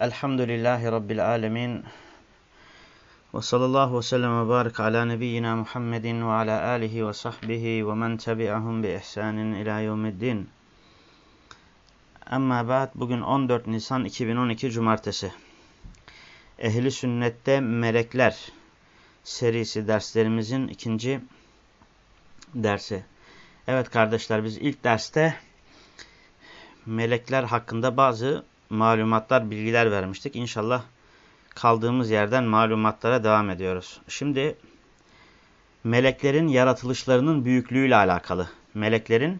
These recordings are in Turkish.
Elhamdülillahi Rabbil alemin. Ve sallallahu ve sellem ve barik ala nebiyyina Muhammedin ve ala alihi ve sahbihi ve men tebi'ahum bi ihsanin ila yevmiddin. Amma ba'd bugün 14 Nisan 2012 Cumartesi. Ehli Sünnette Melekler serisi derslerimizin ikinci dersi. Evet kardeşler biz ilk derste melekler hakkında bazı malumatlar, bilgiler vermiştik. İnşallah kaldığımız yerden malumatlara devam ediyoruz. Şimdi meleklerin yaratılışlarının büyüklüğüyle alakalı. Meleklerin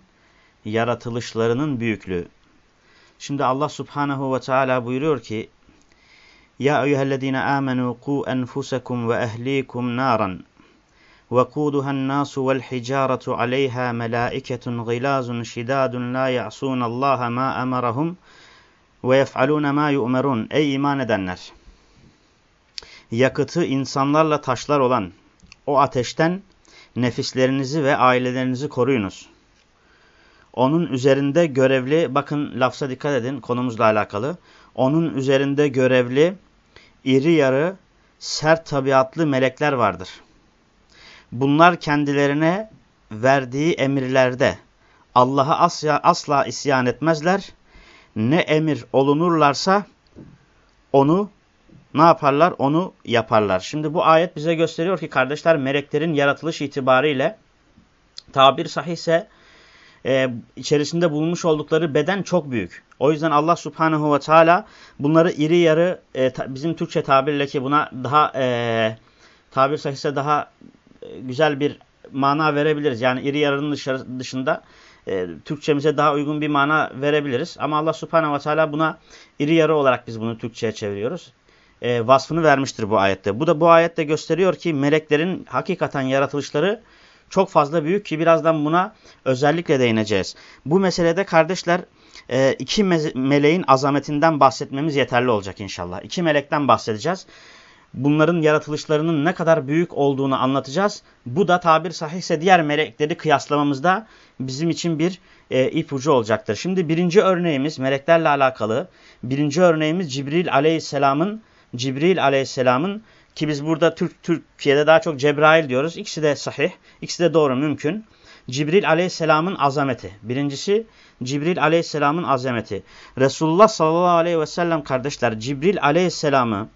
yaratılışlarının büyüklüğü. Şimdi Allah subhanehu ve teala buyuruyor ki Ya eyyühellezine amenu ku enfusekum ve ehlikum naran وقودها الناس والحجارة عليها ملائكة غلاظ شداد لا يعصون الله ما أمرهم ve yef'alûne mâ yu'merûn. Ey iman edenler! Yakıtı insanlarla taşlar olan o ateşten nefislerinizi ve ailelerinizi koruyunuz. Onun üzerinde görevli, bakın lafza dikkat edin konumuzla alakalı. Onun üzerinde görevli, iri yarı, sert tabiatlı melekler vardır. Bunlar kendilerine verdiği emirlerde Allah'a asla, asla isyan etmezler ne emir olunurlarsa onu ne yaparlar? Onu yaparlar. Şimdi bu ayet bize gösteriyor ki kardeşler meleklerin yaratılış itibariyle tabir sahihse e, içerisinde bulunmuş oldukları beden çok büyük. O yüzden Allah subhanehu ve teala bunları iri yarı e, ta, bizim Türkçe tabirle ki buna daha e, tabir sahihse daha e, güzel bir mana verebiliriz. Yani iri yarının dışında e, Türkçemize daha uygun bir mana verebiliriz. Ama Allah subhanehu ve teala buna iri yarı olarak biz bunu Türkçe'ye çeviriyoruz. E, vasfını vermiştir bu ayette. Bu da bu ayette gösteriyor ki meleklerin hakikaten yaratılışları çok fazla büyük ki birazdan buna özellikle değineceğiz. Bu meselede kardeşler e, iki me meleğin azametinden bahsetmemiz yeterli olacak inşallah. İki melekten bahsedeceğiz bunların yaratılışlarının ne kadar büyük olduğunu anlatacağız. Bu da tabir sahihse diğer melekleri kıyaslamamızda bizim için bir e, ipucu olacaktır. Şimdi birinci örneğimiz meleklerle alakalı. Birinci örneğimiz Cibril aleyhisselamın Cibril aleyhisselamın ki biz burada Türk Türkiye'de daha çok Cebrail diyoruz. İkisi de sahih, ikisi de doğru mümkün. Cibril aleyhisselamın azameti. Birincisi Cibril aleyhisselamın azameti. Resulullah sallallahu aleyhi ve sellem kardeşler Cibril aleyhisselamı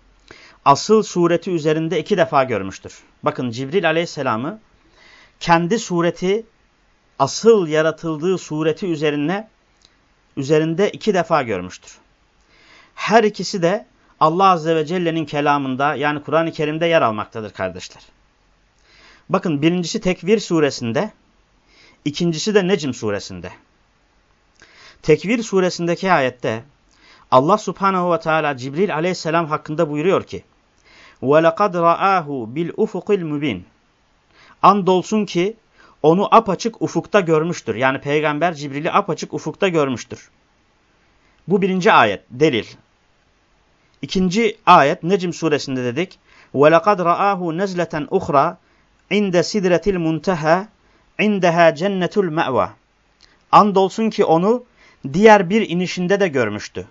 asıl sureti üzerinde iki defa görmüştür. Bakın Cibril aleyhisselamı kendi sureti asıl yaratıldığı sureti üzerine üzerinde iki defa görmüştür. Her ikisi de Allah Azze ve Celle'nin kelamında yani Kur'an-ı Kerim'de yer almaktadır kardeşler. Bakın birincisi Tekvir suresinde, ikincisi de Necm suresinde. Tekvir suresindeki ayette Allah Subhanahu ve Teala Cibril aleyhisselam hakkında buyuruyor ki وَلَقَدْ رَآهُ بِالْاُفُقِ الْمُب۪ينَ Andolsun ki onu apaçık ufukta görmüştür. Yani peygamber Cibril'i apaçık ufukta görmüştür. Bu birinci ayet, delil. İkinci ayet Necm suresinde dedik. وَلَقَدْ رَآهُ نَزْلَةً اُخْرَى عِنْدَ سِدْرَةِ الْمُنْتَهَى عِنْدَهَا جَنَّةُ الْمَأْوَى Andolsun ki onu diğer bir inişinde de görmüştü.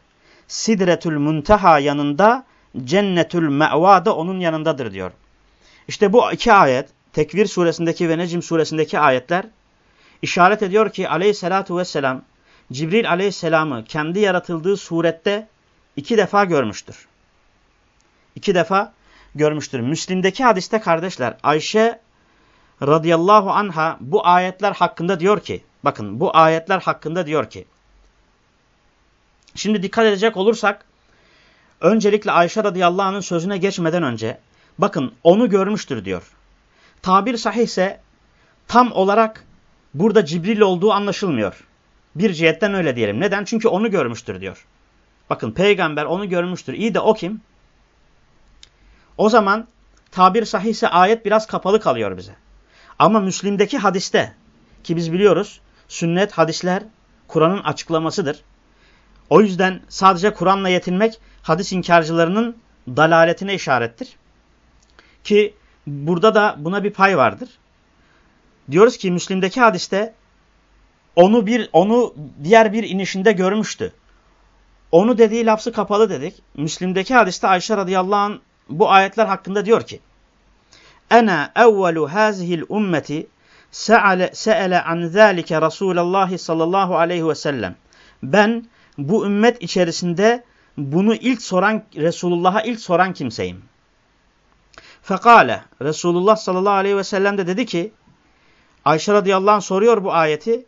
Sidretül Muntaha yanında Cennetül Me'va da onun yanındadır diyor. İşte bu iki ayet Tekvir suresindeki ve Necim suresindeki ayetler işaret ediyor ki aleyhissalatu vesselam Cibril aleyhisselamı kendi yaratıldığı surette iki defa görmüştür. İki defa görmüştür. Müslim'deki hadiste kardeşler Ayşe radıyallahu anha bu ayetler hakkında diyor ki bakın bu ayetler hakkında diyor ki şimdi dikkat edecek olursak öncelikle Ayşe radıyallahu anh'ın sözüne geçmeden önce bakın onu görmüştür diyor. Tabir sahihse tam olarak burada Cibril olduğu anlaşılmıyor. Bir cihetten öyle diyelim. Neden? Çünkü onu görmüştür diyor. Bakın peygamber onu görmüştür. İyi de o kim? O zaman tabir sahihse ayet biraz kapalı kalıyor bize. Ama Müslim'deki hadiste ki biz biliyoruz sünnet hadisler Kur'an'ın açıklamasıdır. O yüzden sadece Kur'an'la yetinmek hadis inkarcılarının dalaletine işarettir. Ki burada da buna bir pay vardır. Diyoruz ki Müslim'deki hadiste onu bir onu diğer bir inişinde görmüştü. Onu dediği lafzı kapalı dedik. Müslim'deki hadiste Ayşe radıyallahu anh bu ayetler hakkında diyor ki Ena evvelu hazihil ummeti se'ele an zâlike Resulallah sallallahu aleyhi ve sellem. Ben bu ümmet içerisinde bunu ilk soran Resulullah'a ilk soran kimseyim. Fekale Resulullah sallallahu aleyhi ve sellem de dedi ki Ayşe radıyallahu anh soruyor bu ayeti.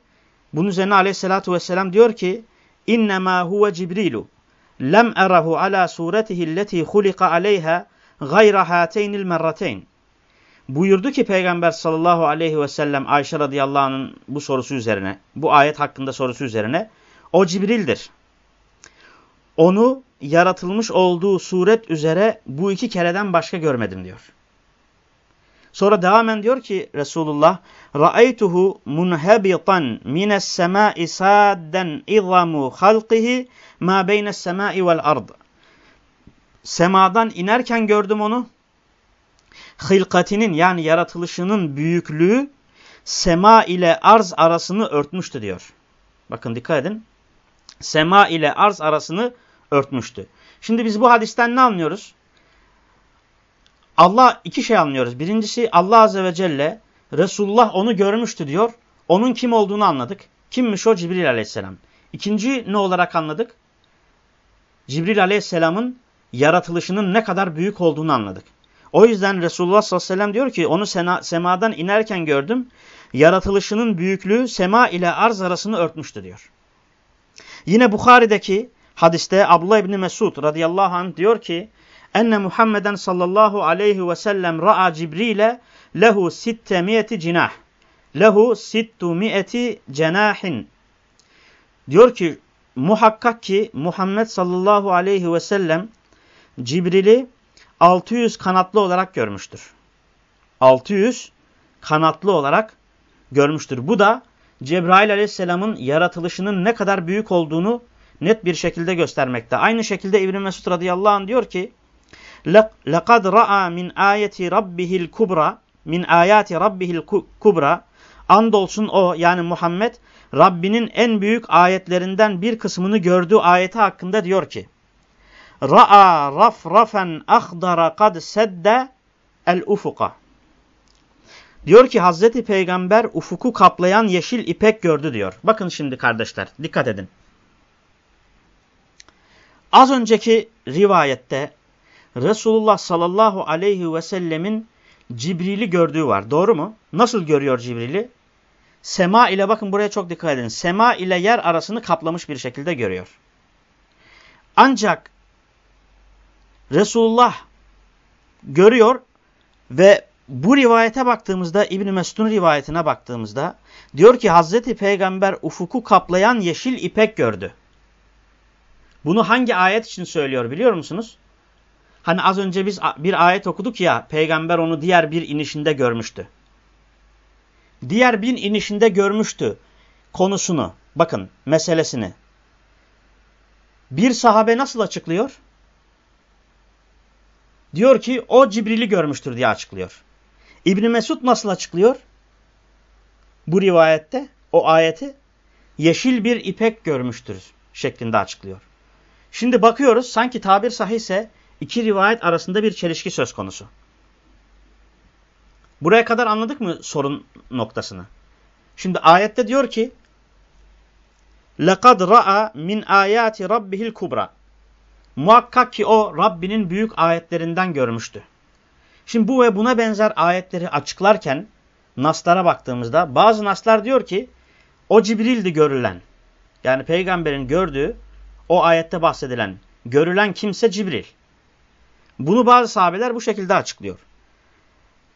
Bunun üzerine aleyhissalatu vesselam diyor ki İnnemâ huve Cibrilu lem erahu ala suretihi lleti hulika aleyha gayra hateynil merrateyn. Buyurdu ki Peygamber sallallahu aleyhi ve sellem Ayşe radıyallahu anh'ın bu sorusu üzerine, bu ayet hakkında sorusu üzerine, o Cibril'dir. Onu yaratılmış olduğu suret üzere bu iki kereden başka görmedim diyor. Sonra devamen diyor ki Resulullah Ra'aytuhu munhabitan mines semai sadden izamu halqihi ma beynes semai vel ard. Semadan inerken gördüm onu. Hilkatinin yani yaratılışının büyüklüğü sema ile arz arasını örtmüştü diyor. Bakın dikkat edin. Sema ile arz arasını örtmüştü. Şimdi biz bu hadisten ne anlıyoruz? Allah iki şey anlıyoruz. Birincisi Allah Azze ve Celle Resulullah onu görmüştü diyor. Onun kim olduğunu anladık. Kimmiş o? Cibril Aleyhisselam. İkinci ne olarak anladık? Cibril Aleyhisselam'ın yaratılışının ne kadar büyük olduğunu anladık. O yüzden Resulullah sallallahu aleyhi ve sellem diyor ki onu sena, semadan inerken gördüm. Yaratılışının büyüklüğü sema ile arz arasını örtmüştü diyor. Yine Bukhari'deki hadiste Abdullah İbni Mesud radıyallahu anh diyor ki enne Muhammeden sallallahu aleyhi ve sellem ra'a Cibril'e lehu sittemiyeti cinah. Lehu sittumiyeti cenahin. Diyor ki muhakkak ki Muhammed sallallahu aleyhi ve sellem Cibril'i 600 kanatlı olarak görmüştür. 600 kanatlı olarak görmüştür. Bu da Cebrail aleyhisselamın yaratılışının ne kadar büyük olduğunu net bir şekilde göstermekte. Aynı şekilde İbn Mesud radıyallahu anh diyor ki: "Laqad ra'a min ayati rabbihil kubra min ayati rabbihil kubra" Andolsun o yani Muhammed Rabbinin en büyük ayetlerinden bir kısmını gördüğü ayeti hakkında diyor ki: "Ra'a rafrafen ahdara kad sedde el ufuka." Diyor ki Hazreti Peygamber ufuku kaplayan yeşil ipek gördü diyor. Bakın şimdi kardeşler dikkat edin. Az önceki rivayette Resulullah sallallahu aleyhi ve sellemin Cibril'i gördüğü var. Doğru mu? Nasıl görüyor Cibril'i? Sema ile bakın buraya çok dikkat edin. Sema ile yer arasını kaplamış bir şekilde görüyor. Ancak Resulullah görüyor ve bu rivayete baktığımızda İbn Mesud'un rivayetine baktığımızda diyor ki Hazreti Peygamber ufuku kaplayan yeşil ipek gördü. Bunu hangi ayet için söylüyor biliyor musunuz? Hani az önce biz bir ayet okuduk ya peygamber onu diğer bir inişinde görmüştü. Diğer bir inişinde görmüştü konusunu. Bakın meselesini. Bir sahabe nasıl açıklıyor? Diyor ki o Cibril'i görmüştür diye açıklıyor. İbni Mesud nasıl açıklıyor? Bu rivayette o ayeti yeşil bir ipek görmüştür şeklinde açıklıyor. Şimdi bakıyoruz sanki tabir sahihse iki rivayet arasında bir çelişki söz konusu. Buraya kadar anladık mı sorun noktasını? Şimdi ayette diyor ki لَقَدْ رَأَى مِنْ آيَاتِ رَبِّهِ الْكُبْرَى Muhakkak ki o Rabbinin büyük ayetlerinden görmüştü. Şimdi bu ve buna benzer ayetleri açıklarken naslara baktığımızda bazı naslar diyor ki o Cibril'di görülen. Yani peygamberin gördüğü o ayette bahsedilen görülen kimse Cibril. Bunu bazı sahabeler bu şekilde açıklıyor.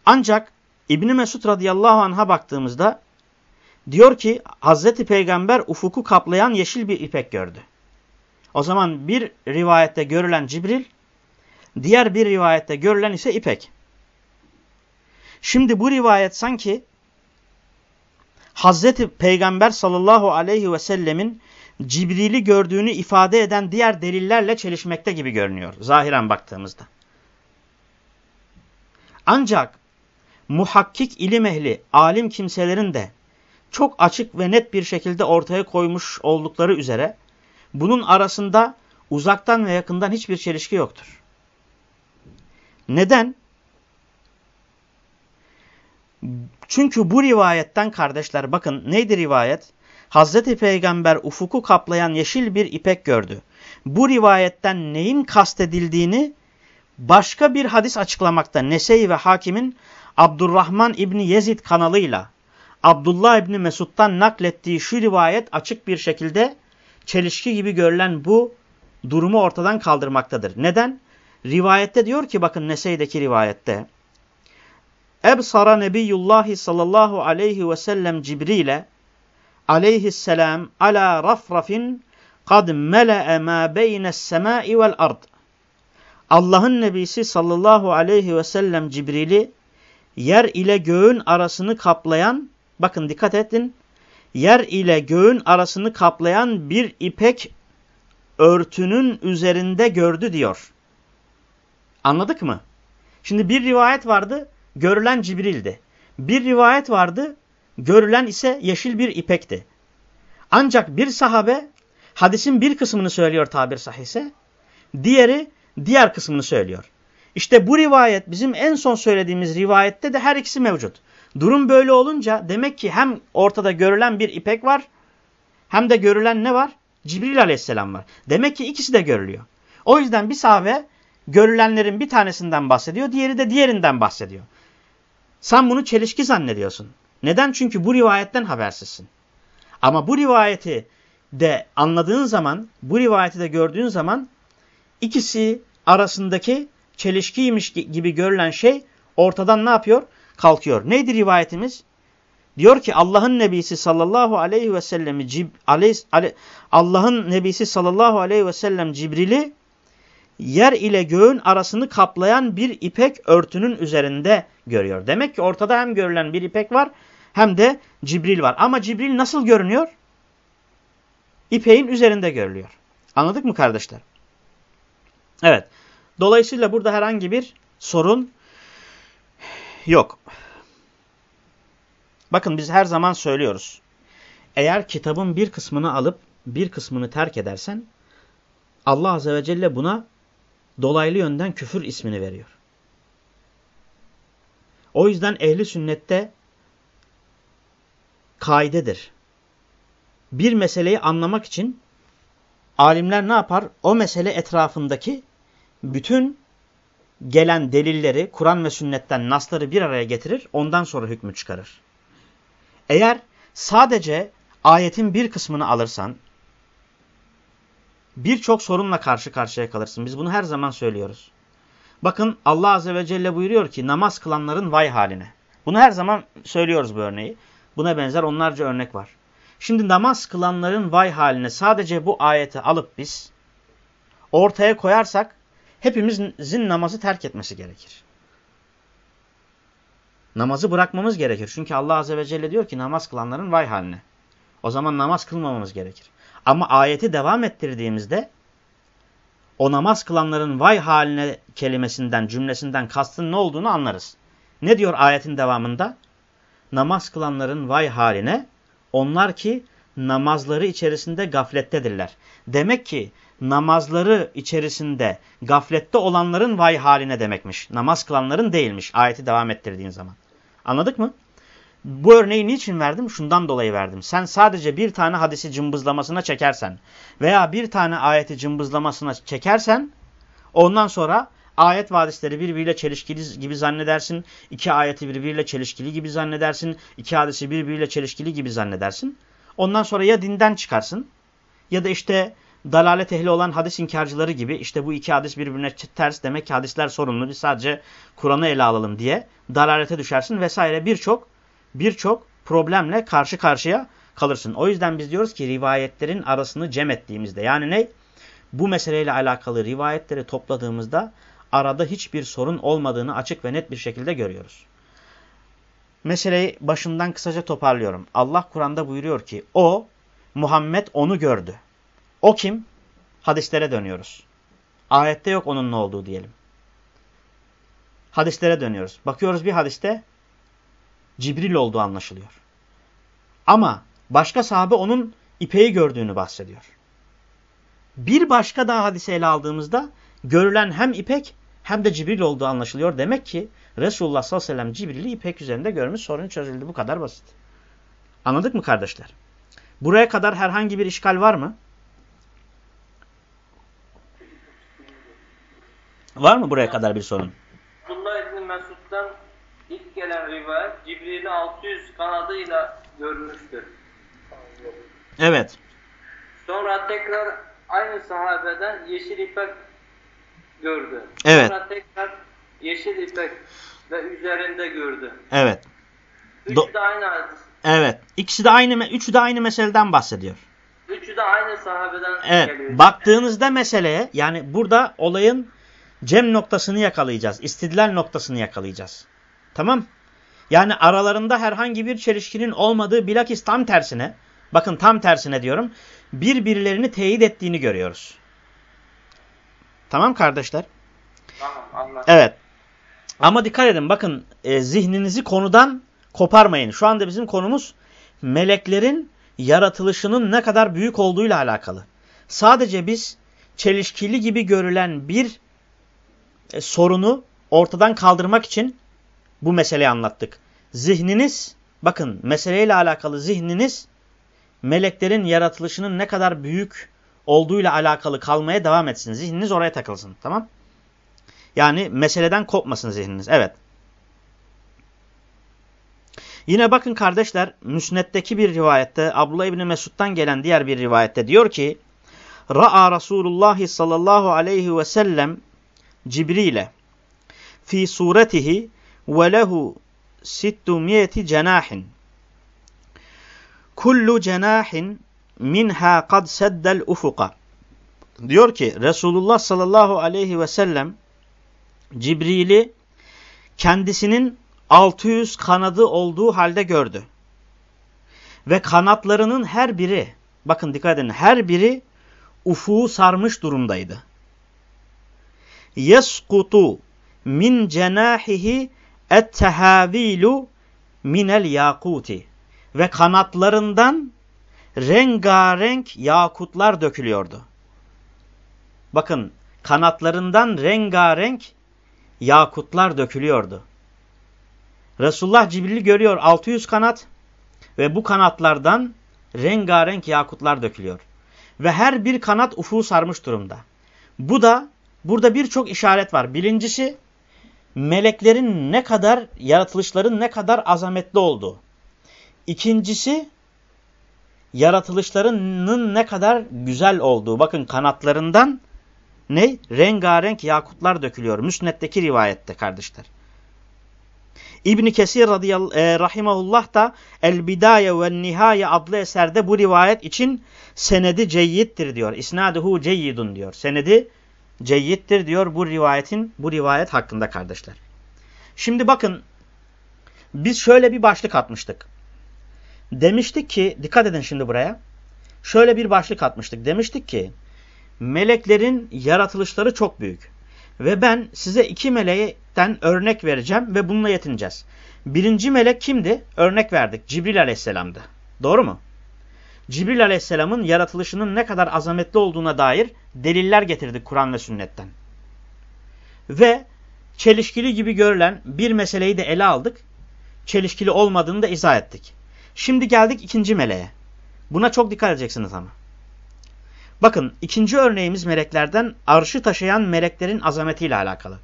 Ancak İbni Mesud radıyallahu anh'a baktığımızda diyor ki Hazreti Peygamber ufuku kaplayan yeşil bir ipek gördü. O zaman bir rivayette görülen Cibril, diğer bir rivayette görülen ise ipek. Şimdi bu rivayet sanki Hazreti Peygamber sallallahu aleyhi ve sellemin Cibril'i gördüğünü ifade eden diğer delillerle çelişmekte gibi görünüyor. Zahiren baktığımızda. Ancak muhakkik ilim ehli, alim kimselerin de çok açık ve net bir şekilde ortaya koymuş oldukları üzere bunun arasında uzaktan ve yakından hiçbir çelişki yoktur. Neden? Çünkü bu rivayetten kardeşler bakın neydi rivayet? Hazreti Peygamber ufuku kaplayan yeşil bir ipek gördü. Bu rivayetten neyin kastedildiğini başka bir hadis açıklamakta. Nese'yi ve Hakim'in Abdurrahman İbni Yezid kanalıyla Abdullah İbni Mesud'dan naklettiği şu rivayet açık bir şekilde çelişki gibi görülen bu durumu ortadan kaldırmaktadır. Neden? Rivayette diyor ki bakın Nese'deki rivayette Ebsara Nebiyullahi sallallahu aleyhi ve sellem Cibril'e aleyhisselam ala rafrafin kad mele'e ma beynes semai vel ard. Allah'ın nebisi sallallahu aleyhi ve sellem Cibril'i yer ile göğün arasını kaplayan, bakın dikkat edin, yer ile göğün arasını kaplayan bir ipek örtünün üzerinde gördü diyor. Anladık mı? Şimdi bir rivayet vardı, görülen Cibril'di. Bir rivayet vardı, görülen ise yeşil bir ipekti. Ancak bir sahabe hadisin bir kısmını söylüyor tabir sahihse, diğeri diğer kısmını söylüyor. İşte bu rivayet bizim en son söylediğimiz rivayette de her ikisi mevcut. Durum böyle olunca demek ki hem ortada görülen bir ipek var hem de görülen ne var? Cibril aleyhisselam var. Demek ki ikisi de görülüyor. O yüzden bir sahabe görülenlerin bir tanesinden bahsediyor, diğeri de diğerinden bahsediyor. Sen bunu çelişki zannediyorsun. Neden? Çünkü bu rivayetten habersizsin. Ama bu rivayeti de anladığın zaman, bu rivayeti de gördüğün zaman ikisi arasındaki çelişkiymiş gibi görülen şey ortadan ne yapıyor? Kalkıyor. Neydi rivayetimiz? Diyor ki Allah'ın nebisi sallallahu aleyhi ve sellemi Allah'ın nebisi sallallahu aleyhi ve sellem Cibril'i yer ile göğün arasını kaplayan bir ipek örtünün üzerinde görüyor. Demek ki ortada hem görülen bir ipek var hem de Cibril var. Ama Cibril nasıl görünüyor? İpeğin üzerinde görülüyor. Anladık mı kardeşler? Evet. Dolayısıyla burada herhangi bir sorun yok. Bakın biz her zaman söylüyoruz. Eğer kitabın bir kısmını alıp bir kısmını terk edersen Allah Azze ve Celle buna dolaylı yönden küfür ismini veriyor. O yüzden ehli sünnette kaidedir. Bir meseleyi anlamak için alimler ne yapar? O mesele etrafındaki bütün gelen delilleri, Kur'an ve sünnetten nasları bir araya getirir, ondan sonra hükmü çıkarır. Eğer sadece ayetin bir kısmını alırsan, birçok sorunla karşı karşıya kalırsın. Biz bunu her zaman söylüyoruz. Bakın Allah Azze ve Celle buyuruyor ki namaz kılanların vay haline. Bunu her zaman söylüyoruz bu örneği. Buna benzer onlarca örnek var. Şimdi namaz kılanların vay haline sadece bu ayeti alıp biz ortaya koyarsak hepimizin namazı terk etmesi gerekir. Namazı bırakmamız gerekir. Çünkü Allah Azze ve Celle diyor ki namaz kılanların vay haline. O zaman namaz kılmamamız gerekir. Ama ayeti devam ettirdiğimizde o namaz kılanların vay haline kelimesinden, cümlesinden kastın ne olduğunu anlarız. Ne diyor ayetin devamında? Namaz kılanların vay haline onlar ki namazları içerisinde gaflettedirler. Demek ki namazları içerisinde gaflette olanların vay haline demekmiş. Namaz kılanların değilmiş ayeti devam ettirdiğin zaman. Anladık mı? Bu örneği niçin verdim? Şundan dolayı verdim. Sen sadece bir tane hadisi cımbızlamasına çekersen veya bir tane ayeti cımbızlamasına çekersen ondan sonra ayet ve hadisleri birbiriyle çelişkili gibi zannedersin. İki ayeti birbiriyle çelişkili gibi zannedersin. İki hadisi birbiriyle çelişkili gibi zannedersin. Ondan sonra ya dinden çıkarsın ya da işte dalalet ehli olan hadis inkarcıları gibi işte bu iki hadis birbirine ters demek ki hadisler sorunlu biz sadece Kur'an'ı ele alalım diye dalalete düşersin vesaire birçok birçok problemle karşı karşıya kalırsın. O yüzden biz diyoruz ki rivayetlerin arasını cem ettiğimizde yani ne? Bu meseleyle alakalı rivayetleri topladığımızda arada hiçbir sorun olmadığını açık ve net bir şekilde görüyoruz. Meseleyi başından kısaca toparlıyorum. Allah Kur'an'da buyuruyor ki o Muhammed onu gördü. O kim? Hadislere dönüyoruz. Ayette yok onun ne olduğu diyelim. Hadislere dönüyoruz. Bakıyoruz bir hadiste Cibril olduğu anlaşılıyor. Ama başka sahabe onun ipeği gördüğünü bahsediyor. Bir başka daha hadise ele aldığımızda görülen hem ipek hem de Cibril olduğu anlaşılıyor. Demek ki Resulullah sallallahu aleyhi ve sellem Cibril'i ipek üzerinde görmüş sorun çözüldü. Bu kadar basit. Anladık mı kardeşler? Buraya kadar herhangi bir işgal var mı? Var mı buraya kadar bir sorun? Abdullah İbni Mesud'dan ilk gelen rivayet Cibril'i 600 kanadıyla görmüştür. Evet. Sonra tekrar aynı sahabeden yeşil ipek gördü. Evet. Sonra tekrar yeşil ipek ve üzerinde gördü. Evet. Üçü de aynı hadis. Evet. İkisi de aynı, üçü de aynı meseleden bahsediyor. Üçü de aynı sahabeden Evet. geliyor. Baktığınızda meseleye yani burada olayın cem noktasını yakalayacağız. İstidlal noktasını yakalayacağız. Tamam? Yani aralarında herhangi bir çelişkinin olmadığı bilakis tam tersine bakın tam tersine diyorum birbirlerini teyit ettiğini görüyoruz. Tamam kardeşler? Tamam anladım. Evet. Ama dikkat edin bakın e, zihninizi konudan koparmayın. Şu anda bizim konumuz meleklerin yaratılışının ne kadar büyük olduğuyla alakalı. Sadece biz çelişkili gibi görülen bir e, sorunu ortadan kaldırmak için bu meseleyi anlattık. Zihniniz bakın meseleyle alakalı zihniniz meleklerin yaratılışının ne kadar büyük olduğuyla alakalı kalmaya devam etsin. Zihniniz oraya takılsın. Tamam? Yani meseleden kopmasın zihniniz. Evet. Yine bakın kardeşler Müsned'deki bir rivayette Abdullah İbni Mesud'dan gelen diğer bir rivayette diyor ki Ra'a Resulullah sallallahu aleyhi ve sellem Cibril'e fi suretihi ve lehu sittumiyeti cenahin kullu cenahin minha kad seddel ufuka diyor ki Resulullah sallallahu aleyhi ve sellem Cibril'i kendisinin 600 kanadı olduğu halde gördü. Ve kanatlarının her biri, bakın dikkat edin, her biri ufuğu sarmış durumdaydı. Yeskutu min cenahihi ettehavilu minel yakuti. Ve kanatlarından rengarenk yakutlar dökülüyordu. Bakın kanatlarından rengarenk yakutlar dökülüyordu. Resulullah Cibril'i görüyor 600 kanat ve bu kanatlardan rengarenk yakutlar dökülüyor. Ve her bir kanat ufuğu sarmış durumda. Bu da burada birçok işaret var. Birincisi meleklerin ne kadar yaratılışların ne kadar azametli olduğu. İkincisi yaratılışlarının ne kadar güzel olduğu. Bakın kanatlarından ne? Rengarenk yakutlar dökülüyor. Müsnet'teki rivayette kardeşler. İbn Kesir radıyallahu e, rahimehullah da El Bidaye ve Nihaye adlı eserde bu rivayet için senedi ceyyittir diyor. İsnaduhu ceyyidun diyor. Senedi ceyyittir diyor bu rivayetin bu rivayet hakkında kardeşler. Şimdi bakın biz şöyle bir başlık atmıştık. Demiştik ki dikkat edin şimdi buraya. Şöyle bir başlık atmıştık. Demiştik ki meleklerin yaratılışları çok büyük. Ve ben size iki meleğten örnek vereceğim ve bununla yetineceğiz. Birinci melek kimdi? Örnek verdik. Cibril aleyhisselamdı. Doğru mu? Cibril aleyhisselamın yaratılışının ne kadar azametli olduğuna dair deliller getirdik Kur'an ve sünnetten. Ve çelişkili gibi görülen bir meseleyi de ele aldık. Çelişkili olmadığını da izah ettik. Şimdi geldik ikinci meleğe. Buna çok dikkat edeceksiniz ama. Bakın ikinci örneğimiz meleklerden arşı taşıyan meleklerin azametiyle alakalı.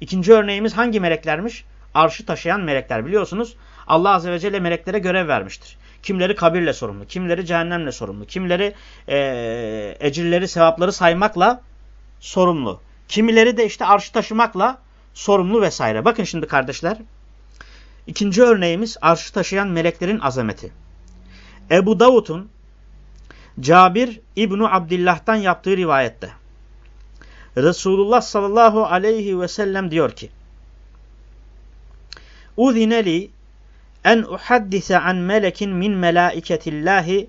İkinci örneğimiz hangi meleklermiş? Arşı taşıyan melekler biliyorsunuz. Allah Azze ve Celle meleklere görev vermiştir. Kimleri kabirle sorumlu, kimleri cehennemle sorumlu, kimleri e, ecirleri, sevapları saymakla sorumlu. Kimileri de işte arşı taşımakla sorumlu vesaire. Bakın şimdi kardeşler. İkinci örneğimiz arşı taşıyan meleklerin azameti. Ebu Davud'un Cabir İbnu Abdillah'tan yaptığı rivayette. Resulullah sallallahu aleyhi ve sellem diyor ki Uzineli en uhaddise an melekin min melaiketillahi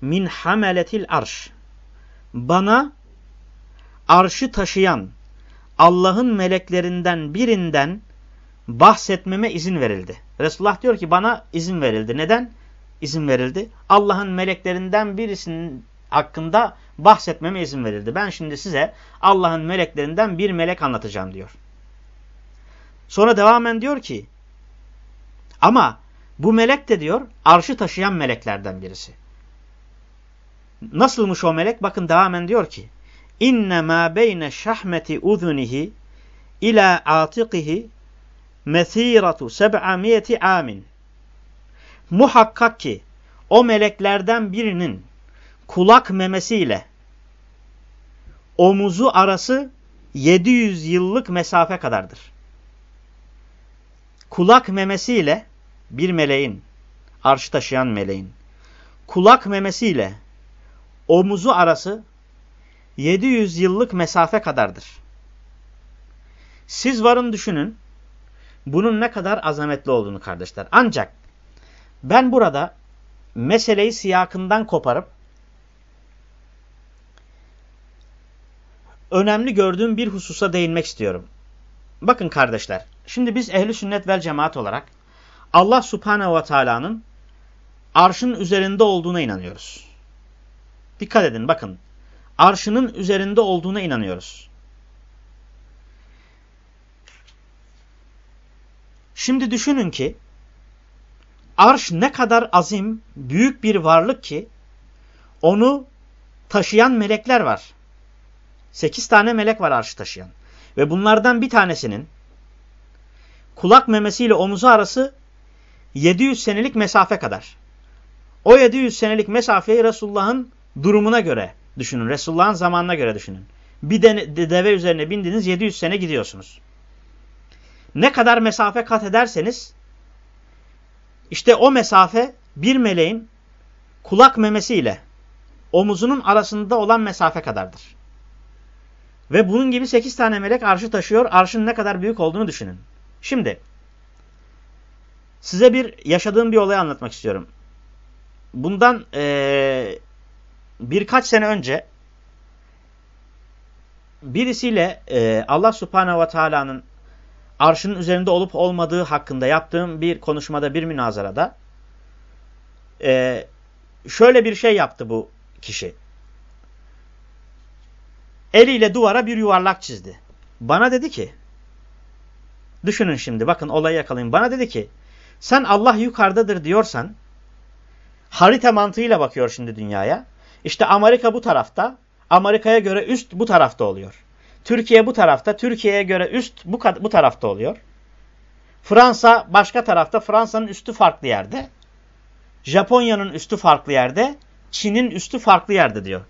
min hameletil arş. Bana arşı taşıyan Allah'ın meleklerinden birinden bahsetmeme izin verildi. Resulullah diyor ki bana izin verildi. Neden? izin verildi. Allah'ın meleklerinden birisinin hakkında bahsetmeme izin verildi. Ben şimdi size Allah'ın meleklerinden bir melek anlatacağım diyor. Sonra devamen diyor ki ama bu melek de diyor arşı taşıyan meleklerden birisi. Nasılmış o melek? Bakın devamen diyor ki inne ma beyne şahmeti uzunihi ila atiqihi mesiratu seb'amiyeti amin. Muhakkak ki o meleklerden birinin kulak memesiyle omuzu arası 700 yıllık mesafe kadardır. Kulak memesiyle bir meleğin, arş taşıyan meleğin, kulak memesiyle omuzu arası 700 yıllık mesafe kadardır. Siz varın düşünün, bunun ne kadar azametli olduğunu kardeşler. Ancak ben burada meseleyi siyakından koparıp önemli gördüğüm bir hususa değinmek istiyorum. Bakın kardeşler, şimdi biz ehli sünnet vel cemaat olarak Allah subhanehu ve teala'nın arşın üzerinde olduğuna inanıyoruz. Dikkat edin bakın. Arşının üzerinde olduğuna inanıyoruz. Şimdi düşünün ki arş ne kadar azim, büyük bir varlık ki onu taşıyan melekler var. Sekiz tane melek var arşı taşıyan. Ve bunlardan bir tanesinin kulak memesiyle omuzu arası 700 senelik mesafe kadar. O 700 senelik mesafeyi Resulullah'ın durumuna göre düşünün. Resulullah'ın zamanına göre düşünün. Bir de, deve üzerine bindiniz 700 sene gidiyorsunuz. Ne kadar mesafe kat ederseniz işte o mesafe bir meleğin kulak memesiyle omuzunun arasında olan mesafe kadardır. Ve bunun gibi 8 tane melek arşı taşıyor. Arşın ne kadar büyük olduğunu düşünün. Şimdi size bir yaşadığım bir olayı anlatmak istiyorum. Bundan ee, birkaç sene önce birisiyle e, Allah subhanehu ve teala'nın arşının üzerinde olup olmadığı hakkında yaptığım bir konuşmada, bir münazarada e, şöyle bir şey yaptı bu kişi. Eliyle duvara bir yuvarlak çizdi. Bana dedi ki, düşünün şimdi bakın olayı yakalayın. Bana dedi ki, sen Allah yukarıdadır diyorsan, harita mantığıyla bakıyor şimdi dünyaya. İşte Amerika bu tarafta, Amerika'ya göre üst bu tarafta oluyor. Türkiye bu tarafta, Türkiye'ye göre üst bu, bu tarafta oluyor. Fransa başka tarafta, Fransa'nın üstü farklı yerde. Japonya'nın üstü farklı yerde, Çin'in üstü farklı yerde diyor.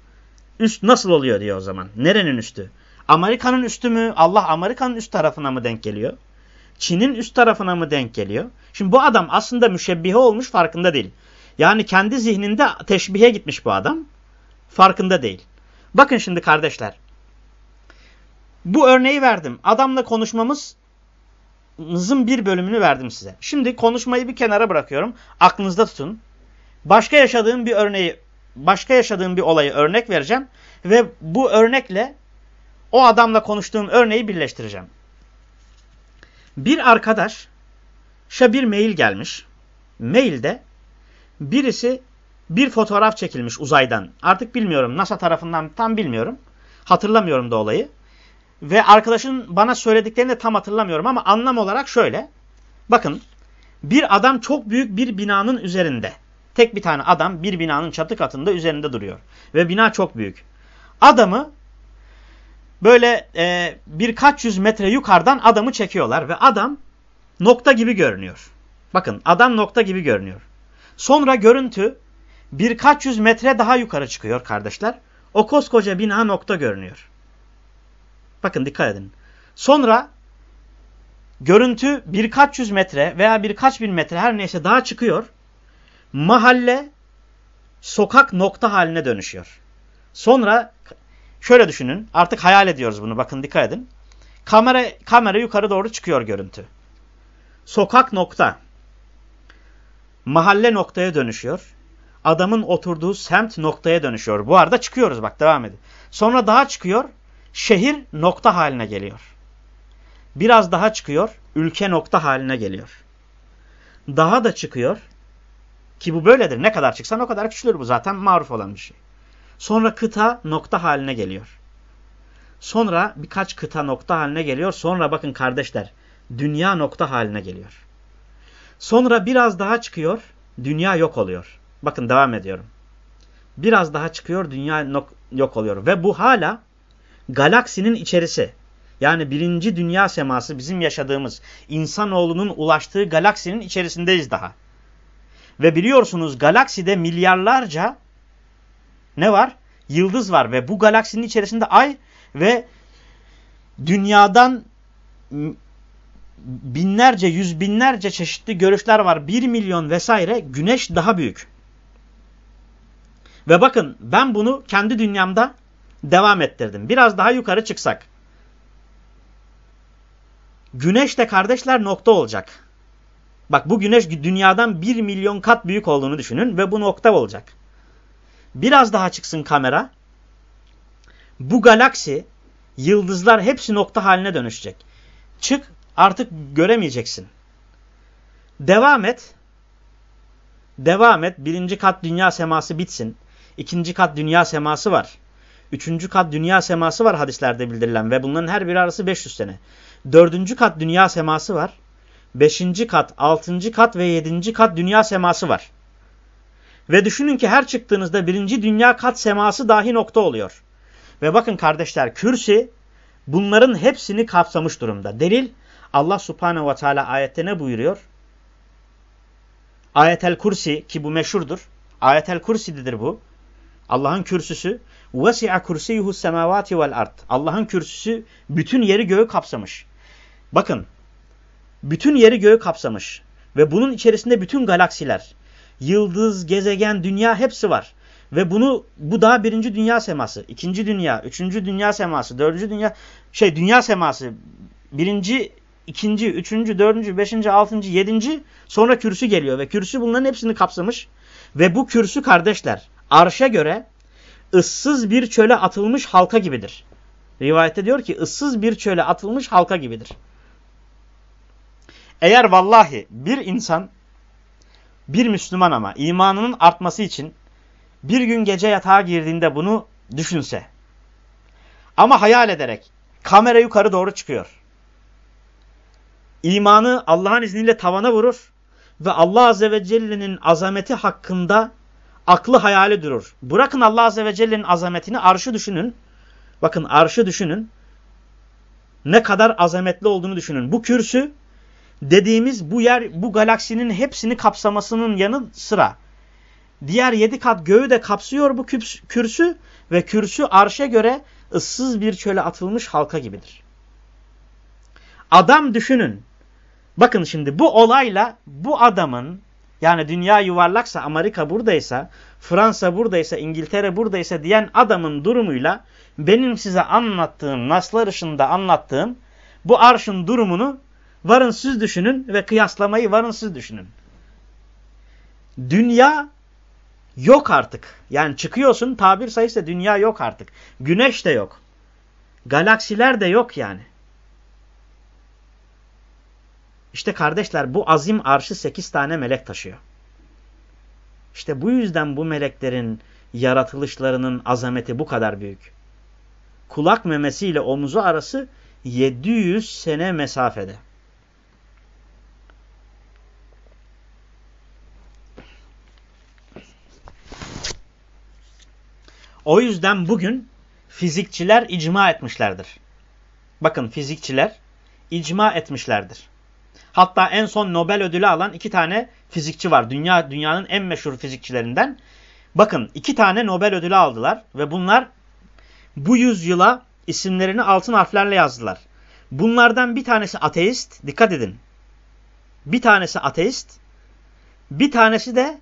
Üst nasıl oluyor diyor o zaman. Nerenin üstü? Amerika'nın üstü mü? Allah Amerika'nın üst tarafına mı denk geliyor? Çin'in üst tarafına mı denk geliyor? Şimdi bu adam aslında müşebbihe olmuş farkında değil. Yani kendi zihninde teşbihe gitmiş bu adam. Farkında değil. Bakın şimdi kardeşler. Bu örneği verdim. Adamla konuşmamızın bir bölümünü verdim size. Şimdi konuşmayı bir kenara bırakıyorum. Aklınızda tutun. Başka yaşadığım bir örneği, başka yaşadığım bir olayı örnek vereceğim. Ve bu örnekle o adamla konuştuğum örneği birleştireceğim. Bir arkadaş şa bir mail gelmiş. Mailde birisi bir fotoğraf çekilmiş uzaydan. Artık bilmiyorum NASA tarafından tam bilmiyorum. Hatırlamıyorum da olayı. Ve arkadaşın bana söylediklerini de tam hatırlamıyorum ama anlam olarak şöyle. Bakın bir adam çok büyük bir binanın üzerinde. Tek bir tane adam bir binanın çatı katında üzerinde duruyor. Ve bina çok büyük. Adamı böyle e, birkaç yüz metre yukarıdan adamı çekiyorlar ve adam nokta gibi görünüyor. Bakın adam nokta gibi görünüyor. Sonra görüntü birkaç yüz metre daha yukarı çıkıyor kardeşler. O koskoca bina nokta görünüyor. Bakın dikkat edin. Sonra görüntü birkaç yüz metre veya birkaç bin metre her neyse daha çıkıyor. Mahalle sokak nokta haline dönüşüyor. Sonra şöyle düşünün. Artık hayal ediyoruz bunu. Bakın dikkat edin. Kamera, kamera yukarı doğru çıkıyor görüntü. Sokak nokta. Mahalle noktaya dönüşüyor. Adamın oturduğu semt noktaya dönüşüyor. Bu arada çıkıyoruz bak devam edin. Sonra daha çıkıyor şehir nokta haline geliyor. Biraz daha çıkıyor, ülke nokta haline geliyor. Daha da çıkıyor ki bu böyledir. Ne kadar çıksan o kadar küçülür bu zaten maruf olan bir şey. Sonra kıta nokta haline geliyor. Sonra birkaç kıta nokta haline geliyor. Sonra bakın kardeşler dünya nokta haline geliyor. Sonra biraz daha çıkıyor. Dünya yok oluyor. Bakın devam ediyorum. Biraz daha çıkıyor. Dünya yok oluyor. Ve bu hala galaksinin içerisi. Yani birinci dünya seması bizim yaşadığımız insanoğlunun ulaştığı galaksinin içerisindeyiz daha. Ve biliyorsunuz galakside milyarlarca ne var? Yıldız var ve bu galaksinin içerisinde ay ve dünyadan binlerce, yüz binlerce çeşitli görüşler var. Bir milyon vesaire güneş daha büyük. Ve bakın ben bunu kendi dünyamda devam ettirdim. Biraz daha yukarı çıksak. Güneş de kardeşler nokta olacak. Bak bu güneş dünyadan bir milyon kat büyük olduğunu düşünün ve bu nokta olacak. Biraz daha çıksın kamera. Bu galaksi, yıldızlar hepsi nokta haline dönüşecek. Çık artık göremeyeceksin. Devam et. Devam et. Birinci kat dünya seması bitsin. İkinci kat dünya seması var. Üçüncü kat dünya seması var hadislerde bildirilen ve bunların her biri arası 500 sene. Dördüncü kat dünya seması var. Beşinci kat, altıncı kat ve yedinci kat dünya seması var. Ve düşünün ki her çıktığınızda birinci dünya kat seması dahi nokta oluyor. Ve bakın kardeşler kürsi bunların hepsini kapsamış durumda. Delil Allah subhanehu ve teala ayette ne buyuruyor? Ayetel kursi ki bu meşhurdur. Ayetel kursidir bu. Allah'ın kürsüsü. Vesi'a kursiyuhu semavati vel art. Allah'ın kürsüsü bütün yeri göğü kapsamış. Bakın bütün yeri göğü kapsamış. Ve bunun içerisinde bütün galaksiler, yıldız, gezegen, dünya hepsi var. Ve bunu bu daha birinci dünya seması, ikinci dünya, üçüncü dünya seması, dördüncü dünya, şey dünya seması, birinci, ikinci, üçüncü, dördüncü, beşinci, altıncı, yedinci, sonra kürsü geliyor. Ve kürsü bunların hepsini kapsamış. Ve bu kürsü kardeşler, arşa göre ıssız bir çöle atılmış halka gibidir. Rivayette diyor ki ıssız bir çöle atılmış halka gibidir. Eğer vallahi bir insan, bir Müslüman ama imanının artması için bir gün gece yatağa girdiğinde bunu düşünse ama hayal ederek kamera yukarı doğru çıkıyor. İmanı Allah'ın izniyle tavana vurur ve Allah Azze ve Celle'nin azameti hakkında aklı hayali durur. Bırakın Allah Azze ve Celle'nin azametini arşı düşünün. Bakın arşı düşünün. Ne kadar azametli olduğunu düşünün. Bu kürsü dediğimiz bu yer bu galaksinin hepsini kapsamasının yanı sıra diğer yedi kat göğü de kapsıyor bu kürsü ve kürsü arşa göre ıssız bir çöle atılmış halka gibidir. Adam düşünün. Bakın şimdi bu olayla bu adamın yani dünya yuvarlaksa Amerika buradaysa, Fransa buradaysa, İngiltere buradaysa diyen adamın durumuyla benim size anlattığım, naslar ışığında anlattığım bu arşın durumunu varın siz düşünün ve kıyaslamayı varın siz düşünün. Dünya yok artık. Yani çıkıyorsun tabir sayısı dünya yok artık. Güneş de yok. Galaksiler de yok yani. İşte kardeşler bu azim arşı sekiz tane melek taşıyor. İşte bu yüzden bu meleklerin yaratılışlarının azameti bu kadar büyük. Kulak memesiyle omuzu arası 700 sene mesafede. O yüzden bugün fizikçiler icma etmişlerdir. Bakın fizikçiler icma etmişlerdir. Hatta en son Nobel ödülü alan iki tane fizikçi var. Dünya dünyanın en meşhur fizikçilerinden. Bakın iki tane Nobel ödülü aldılar ve bunlar bu yüzyıla isimlerini altın harflerle yazdılar. Bunlardan bir tanesi ateist. Dikkat edin. Bir tanesi ateist. Bir tanesi de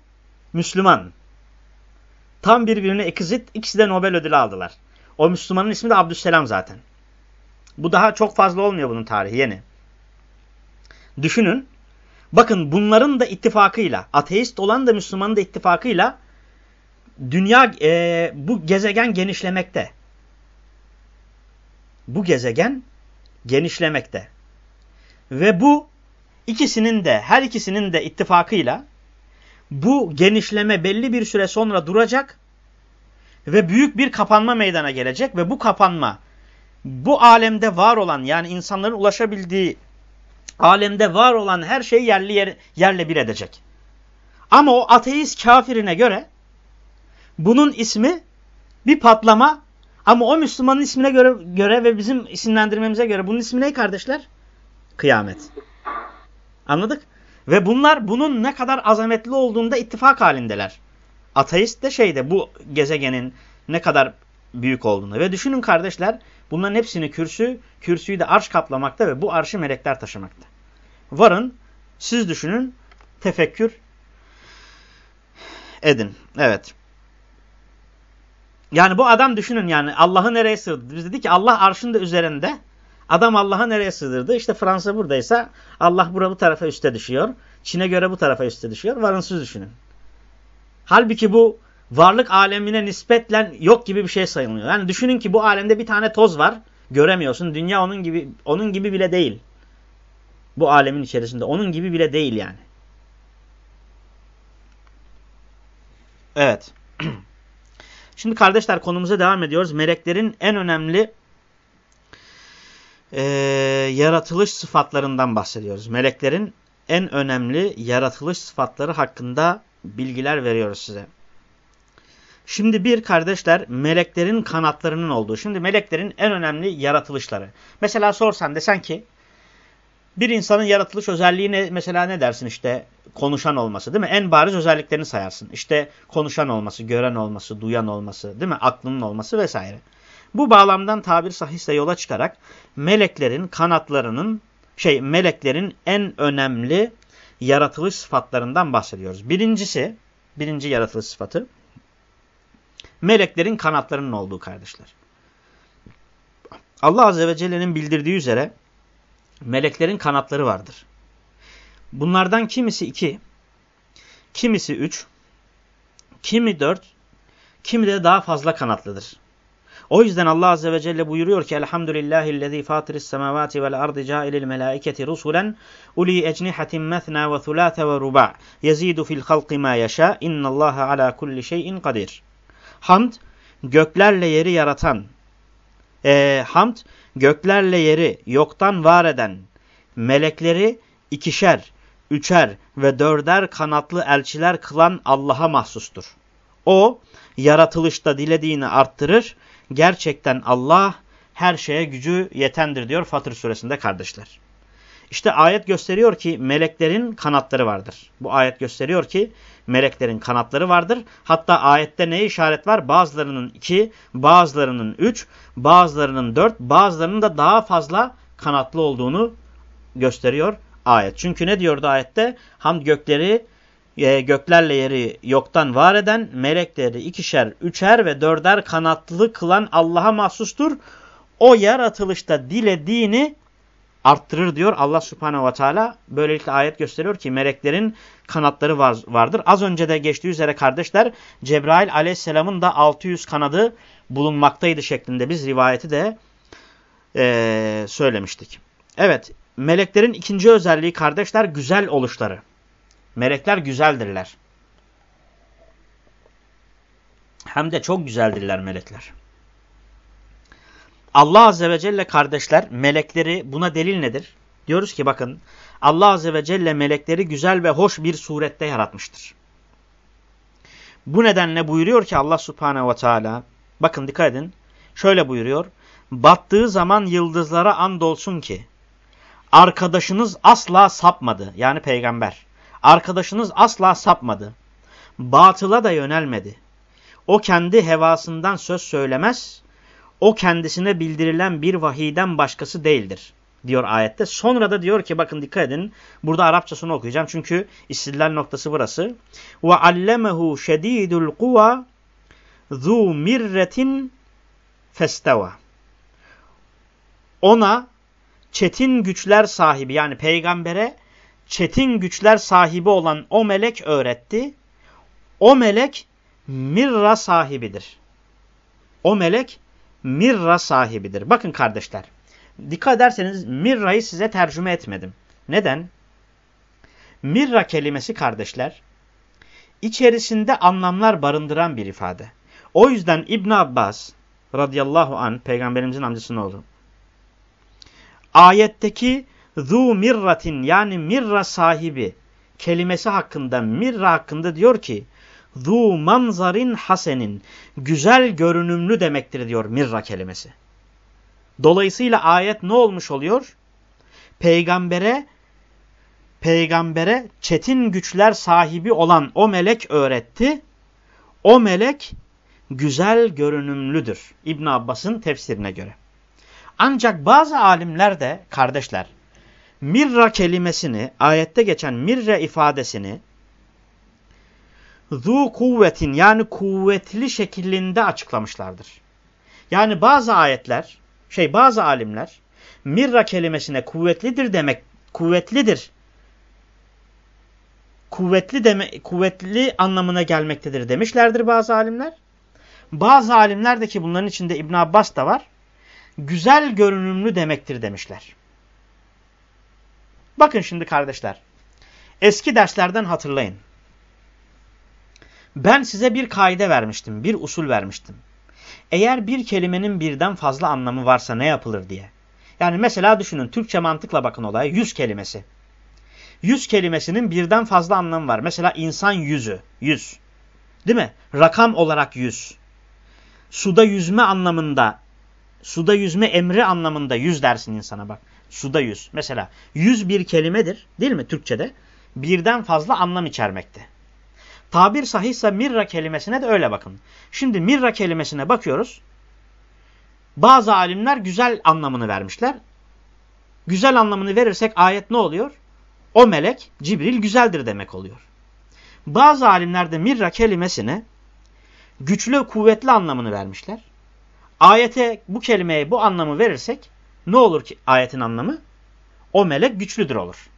Müslüman. Tam birbirine ikizit. İkisi de Nobel ödülü aldılar. O Müslümanın ismi de Abdüsselam zaten. Bu daha çok fazla olmuyor bunun tarihi yeni. Düşünün. Bakın bunların da ittifakıyla, ateist olan da Müslümanın da ittifakıyla dünya e, bu gezegen genişlemekte. Bu gezegen genişlemekte. Ve bu ikisinin de her ikisinin de ittifakıyla bu genişleme belli bir süre sonra duracak Ve büyük bir kapanma meydana gelecek ve bu kapanma bu alemde var olan yani insanların ulaşabildiği alemde var olan her şeyi yerli yer, yerle bir edecek. Ama o ateist kafirine göre bunun ismi bir patlama ama o Müslümanın ismine göre, göre ve bizim isimlendirmemize göre bunun ismi ne kardeşler? Kıyamet. Anladık? Ve bunlar bunun ne kadar azametli olduğunda ittifak halindeler. Ateist de şeyde bu gezegenin ne kadar büyük olduğunu. Ve düşünün kardeşler bunların hepsini kürsü, kürsüyü de arş kaplamakta ve bu arşı melekler taşımakta. Varın siz düşünün tefekkür edin. Evet. Yani bu adam düşünün yani Allah'ı nereye sığdırdı? Biz dedik ki Allah arşın da üzerinde. Adam Allah'ı nereye sığdırdı? İşte Fransa buradaysa Allah bura bu tarafa üste düşüyor. Çin'e göre bu tarafa üste düşüyor. Varın siz düşünün. Halbuki bu varlık alemine nispetle yok gibi bir şey sayılıyor. Yani düşünün ki bu alemde bir tane toz var. Göremiyorsun. Dünya onun gibi onun gibi bile değil. Bu alemin içerisinde onun gibi bile değil yani. Evet. Şimdi kardeşler konumuza devam ediyoruz. Meleklerin en önemli e, yaratılış sıfatlarından bahsediyoruz. Meleklerin en önemli yaratılış sıfatları hakkında bilgiler veriyoruz size. Şimdi bir kardeşler meleklerin kanatlarının olduğu. Şimdi meleklerin en önemli yaratılışları. Mesela sorsan desen ki bir insanın yaratılış özelliği ne, mesela ne dersin işte konuşan olması değil mi? En bariz özelliklerini sayarsın. İşte konuşan olması, gören olması, duyan olması değil mi? Aklının olması vesaire. Bu bağlamdan tabir sahihse yola çıkarak meleklerin kanatlarının şey meleklerin en önemli yaratılış sıfatlarından bahsediyoruz. Birincisi, birinci yaratılış sıfatı meleklerin kanatlarının olduğu kardeşler. Allah Azze ve Celle'nin bildirdiği üzere meleklerin kanatları vardır. Bunlardan kimisi iki, kimisi üç, kimi dört, kimi de daha fazla kanatlıdır. O yüzden Allah Azze ve Celle buyuruyor ki Elhamdülillahillezî fâtiris semâvâti vel ardı câilil melâiketi rusulen ulî ecnihatin methna ve thulâte ve rubâ yezîdu fil halqi mâ yeşâ innallâhe alâ kulli şeyin kadir. Hamd göklerle yeri yaratan, e, hamd göklerle yeri yoktan var eden, melekleri ikişer, üçer ve dörder kanatlı elçiler kılan Allah'a mahsustur. O, yaratılışta dilediğini arttırır. Gerçekten Allah her şeye gücü yetendir diyor Fatır suresinde kardeşler. İşte ayet gösteriyor ki meleklerin kanatları vardır. Bu ayet gösteriyor ki meleklerin kanatları vardır. Hatta ayette ne işaret var? Bazılarının iki, bazılarının üç, bazılarının dört, bazılarının da daha fazla kanatlı olduğunu gösteriyor ayet. Çünkü ne diyordu ayette? Hamd gökleri, e, göklerle yeri yoktan var eden, melekleri ikişer, üçer ve dörder kanatlı kılan Allah'a mahsustur. O yaratılışta dilediğini arttırır diyor Allah subhanehu ve teala. Böylelikle ayet gösteriyor ki meleklerin kanatları var, vardır. Az önce de geçtiği üzere kardeşler Cebrail aleyhisselamın da 600 kanadı bulunmaktaydı şeklinde biz rivayeti de e, söylemiştik. Evet meleklerin ikinci özelliği kardeşler güzel oluşları. Melekler güzeldirler. Hem de çok güzeldirler melekler. Allah Azze ve Celle kardeşler melekleri buna delil nedir? Diyoruz ki bakın Allah Azze ve Celle melekleri güzel ve hoş bir surette yaratmıştır. Bu nedenle buyuruyor ki Allah Subhanehu ve Teala bakın dikkat edin şöyle buyuruyor. Battığı zaman yıldızlara andolsun ki arkadaşınız asla sapmadı yani peygamber. Arkadaşınız asla sapmadı. Batıla da yönelmedi. O kendi hevasından söz söylemez o kendisine bildirilen bir vahiyden başkası değildir diyor ayette. Sonra da diyor ki bakın dikkat edin. Burada Arapçasını okuyacağım çünkü istidlal noktası burası. Ve allemehu şedidul kuva zu mirretin festeva. Ona çetin güçler sahibi yani peygambere çetin güçler sahibi olan o melek öğretti. O melek mirra sahibidir. O melek mirra sahibidir. Bakın kardeşler. Dikkat ederseniz mirrayı size tercüme etmedim. Neden? Mirra kelimesi kardeşler içerisinde anlamlar barındıran bir ifade. O yüzden İbn Abbas radıyallahu an peygamberimizin amcasının oğlu. Ayetteki zu mirratin yani mirra sahibi kelimesi hakkında mirra hakkında diyor ki zu manzarin hasenin güzel görünümlü demektir diyor mirra kelimesi. Dolayısıyla ayet ne olmuş oluyor? Peygambere peygambere çetin güçler sahibi olan o melek öğretti. O melek güzel görünümlüdür. İbn Abbas'ın tefsirine göre. Ancak bazı alimler de kardeşler mirra kelimesini ayette geçen mirre ifadesini zu kuvvetin yani kuvvetli şeklinde açıklamışlardır. Yani bazı ayetler şey bazı alimler mirra kelimesine kuvvetlidir demek kuvvetlidir kuvvetli deme, kuvvetli anlamına gelmektedir demişlerdir bazı alimler. Bazı alimler de ki bunların içinde İbn Abbas da var. Güzel görünümlü demektir demişler. Bakın şimdi kardeşler. Eski derslerden hatırlayın. Ben size bir kaide vermiştim, bir usul vermiştim. Eğer bir kelimenin birden fazla anlamı varsa ne yapılır diye. Yani mesela düşünün Türkçe mantıkla bakın olaya yüz kelimesi. Yüz kelimesinin birden fazla anlamı var. Mesela insan yüzü, yüz. Değil mi? Rakam olarak yüz. Suda yüzme anlamında, suda yüzme emri anlamında yüz dersin insana bak. Suda yüz. Mesela yüz bir kelimedir değil mi Türkçe'de? Birden fazla anlam içermekte. Tabir sahihse mirra kelimesine de öyle bakın. Şimdi mirra kelimesine bakıyoruz. Bazı alimler güzel anlamını vermişler. Güzel anlamını verirsek ayet ne oluyor? O melek Cibril güzeldir demek oluyor. Bazı alimler de mirra kelimesine güçlü kuvvetli anlamını vermişler. Ayete bu kelimeye bu anlamı verirsek ne olur ki ayetin anlamı? O melek güçlüdür olur.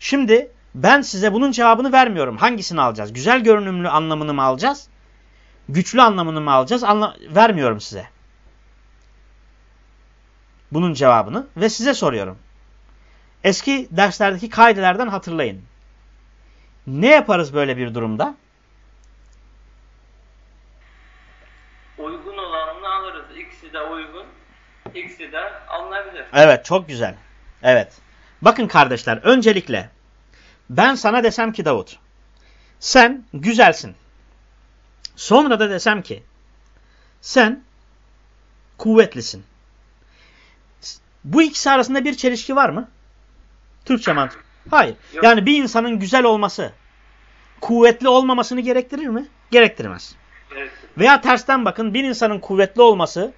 Şimdi ben size bunun cevabını vermiyorum. Hangisini alacağız? Güzel görünümlü anlamını mı alacağız? Güçlü anlamını mı alacağız? Anla vermiyorum size. Bunun cevabını ve size soruyorum. Eski derslerdeki kaidelerden hatırlayın. Ne yaparız böyle bir durumda? Uygun olanını alırız. İkisi de uygun. De alınabilir. Evet çok güzel. Evet. Bakın kardeşler öncelikle ben sana desem ki Davut sen güzelsin. Sonra da desem ki sen kuvvetlisin. Bu ikisi arasında bir çelişki var mı? Türkçe mantık. Hayır. Yok. Yani bir insanın güzel olması kuvvetli olmamasını gerektirir mi? Gerektirmez. Gerektirir. Veya tersten bakın bir insanın kuvvetli olması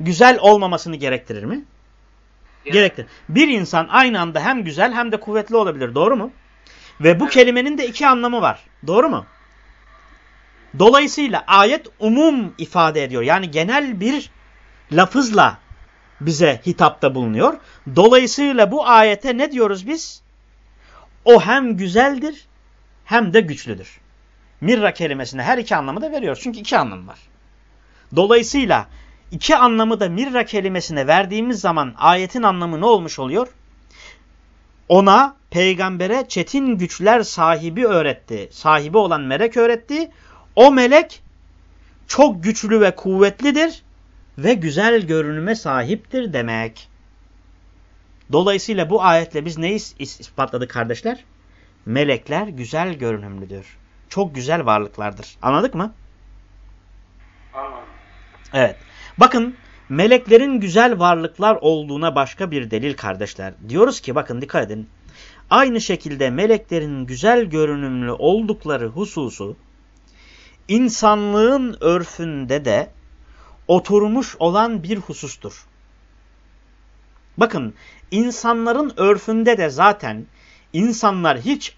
güzel olmamasını gerektirir mi? Gerektirir. Gerektirir. Bir insan aynı anda hem güzel hem de kuvvetli olabilir. Doğru mu? Ve bu evet. kelimenin de iki anlamı var. Doğru mu? Dolayısıyla ayet umum ifade ediyor. Yani genel bir lafızla bize hitapta bulunuyor. Dolayısıyla bu ayete ne diyoruz biz? O hem güzeldir hem de güçlüdür. Mirra kelimesine her iki anlamı da veriyoruz. Çünkü iki anlam var. Dolayısıyla iki anlamı da mirra kelimesine verdiğimiz zaman ayetin anlamı ne olmuş oluyor? Ona peygambere çetin güçler sahibi öğretti. Sahibi olan melek öğretti. O melek çok güçlü ve kuvvetlidir ve güzel görünüme sahiptir demek. Dolayısıyla bu ayetle biz neyi ispatladık kardeşler? Melekler güzel görünümlüdür. Çok güzel varlıklardır. Anladık mı? Anladım. Evet. Bakın meleklerin güzel varlıklar olduğuna başka bir delil kardeşler. Diyoruz ki bakın dikkat edin. Aynı şekilde meleklerin güzel görünümlü oldukları hususu insanlığın örfünde de oturmuş olan bir husustur. Bakın insanların örfünde de zaten insanlar hiç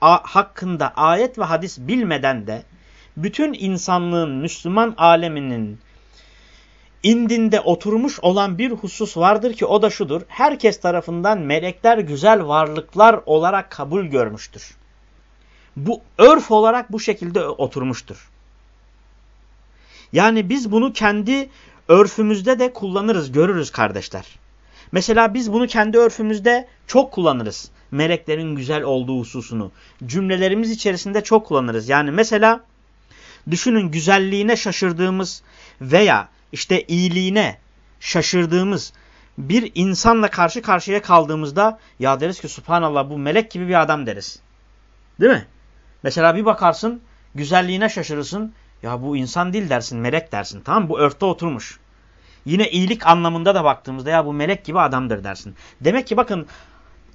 hakkında ayet ve hadis bilmeden de bütün insanlığın Müslüman aleminin indinde oturmuş olan bir husus vardır ki o da şudur. Herkes tarafından melekler güzel varlıklar olarak kabul görmüştür. Bu örf olarak bu şekilde oturmuştur. Yani biz bunu kendi örfümüzde de kullanırız, görürüz kardeşler. Mesela biz bunu kendi örfümüzde çok kullanırız. Meleklerin güzel olduğu hususunu. Cümlelerimiz içerisinde çok kullanırız. Yani mesela Düşünün güzelliğine şaşırdığımız veya işte iyiliğine şaşırdığımız bir insanla karşı karşıya kaldığımızda ya deriz ki subhanallah bu melek gibi bir adam deriz. Değil mi? Mesela bir bakarsın güzelliğine şaşırırsın. Ya bu insan değil dersin melek dersin. Tamam Bu örtte oturmuş. Yine iyilik anlamında da baktığımızda ya bu melek gibi adamdır dersin. Demek ki bakın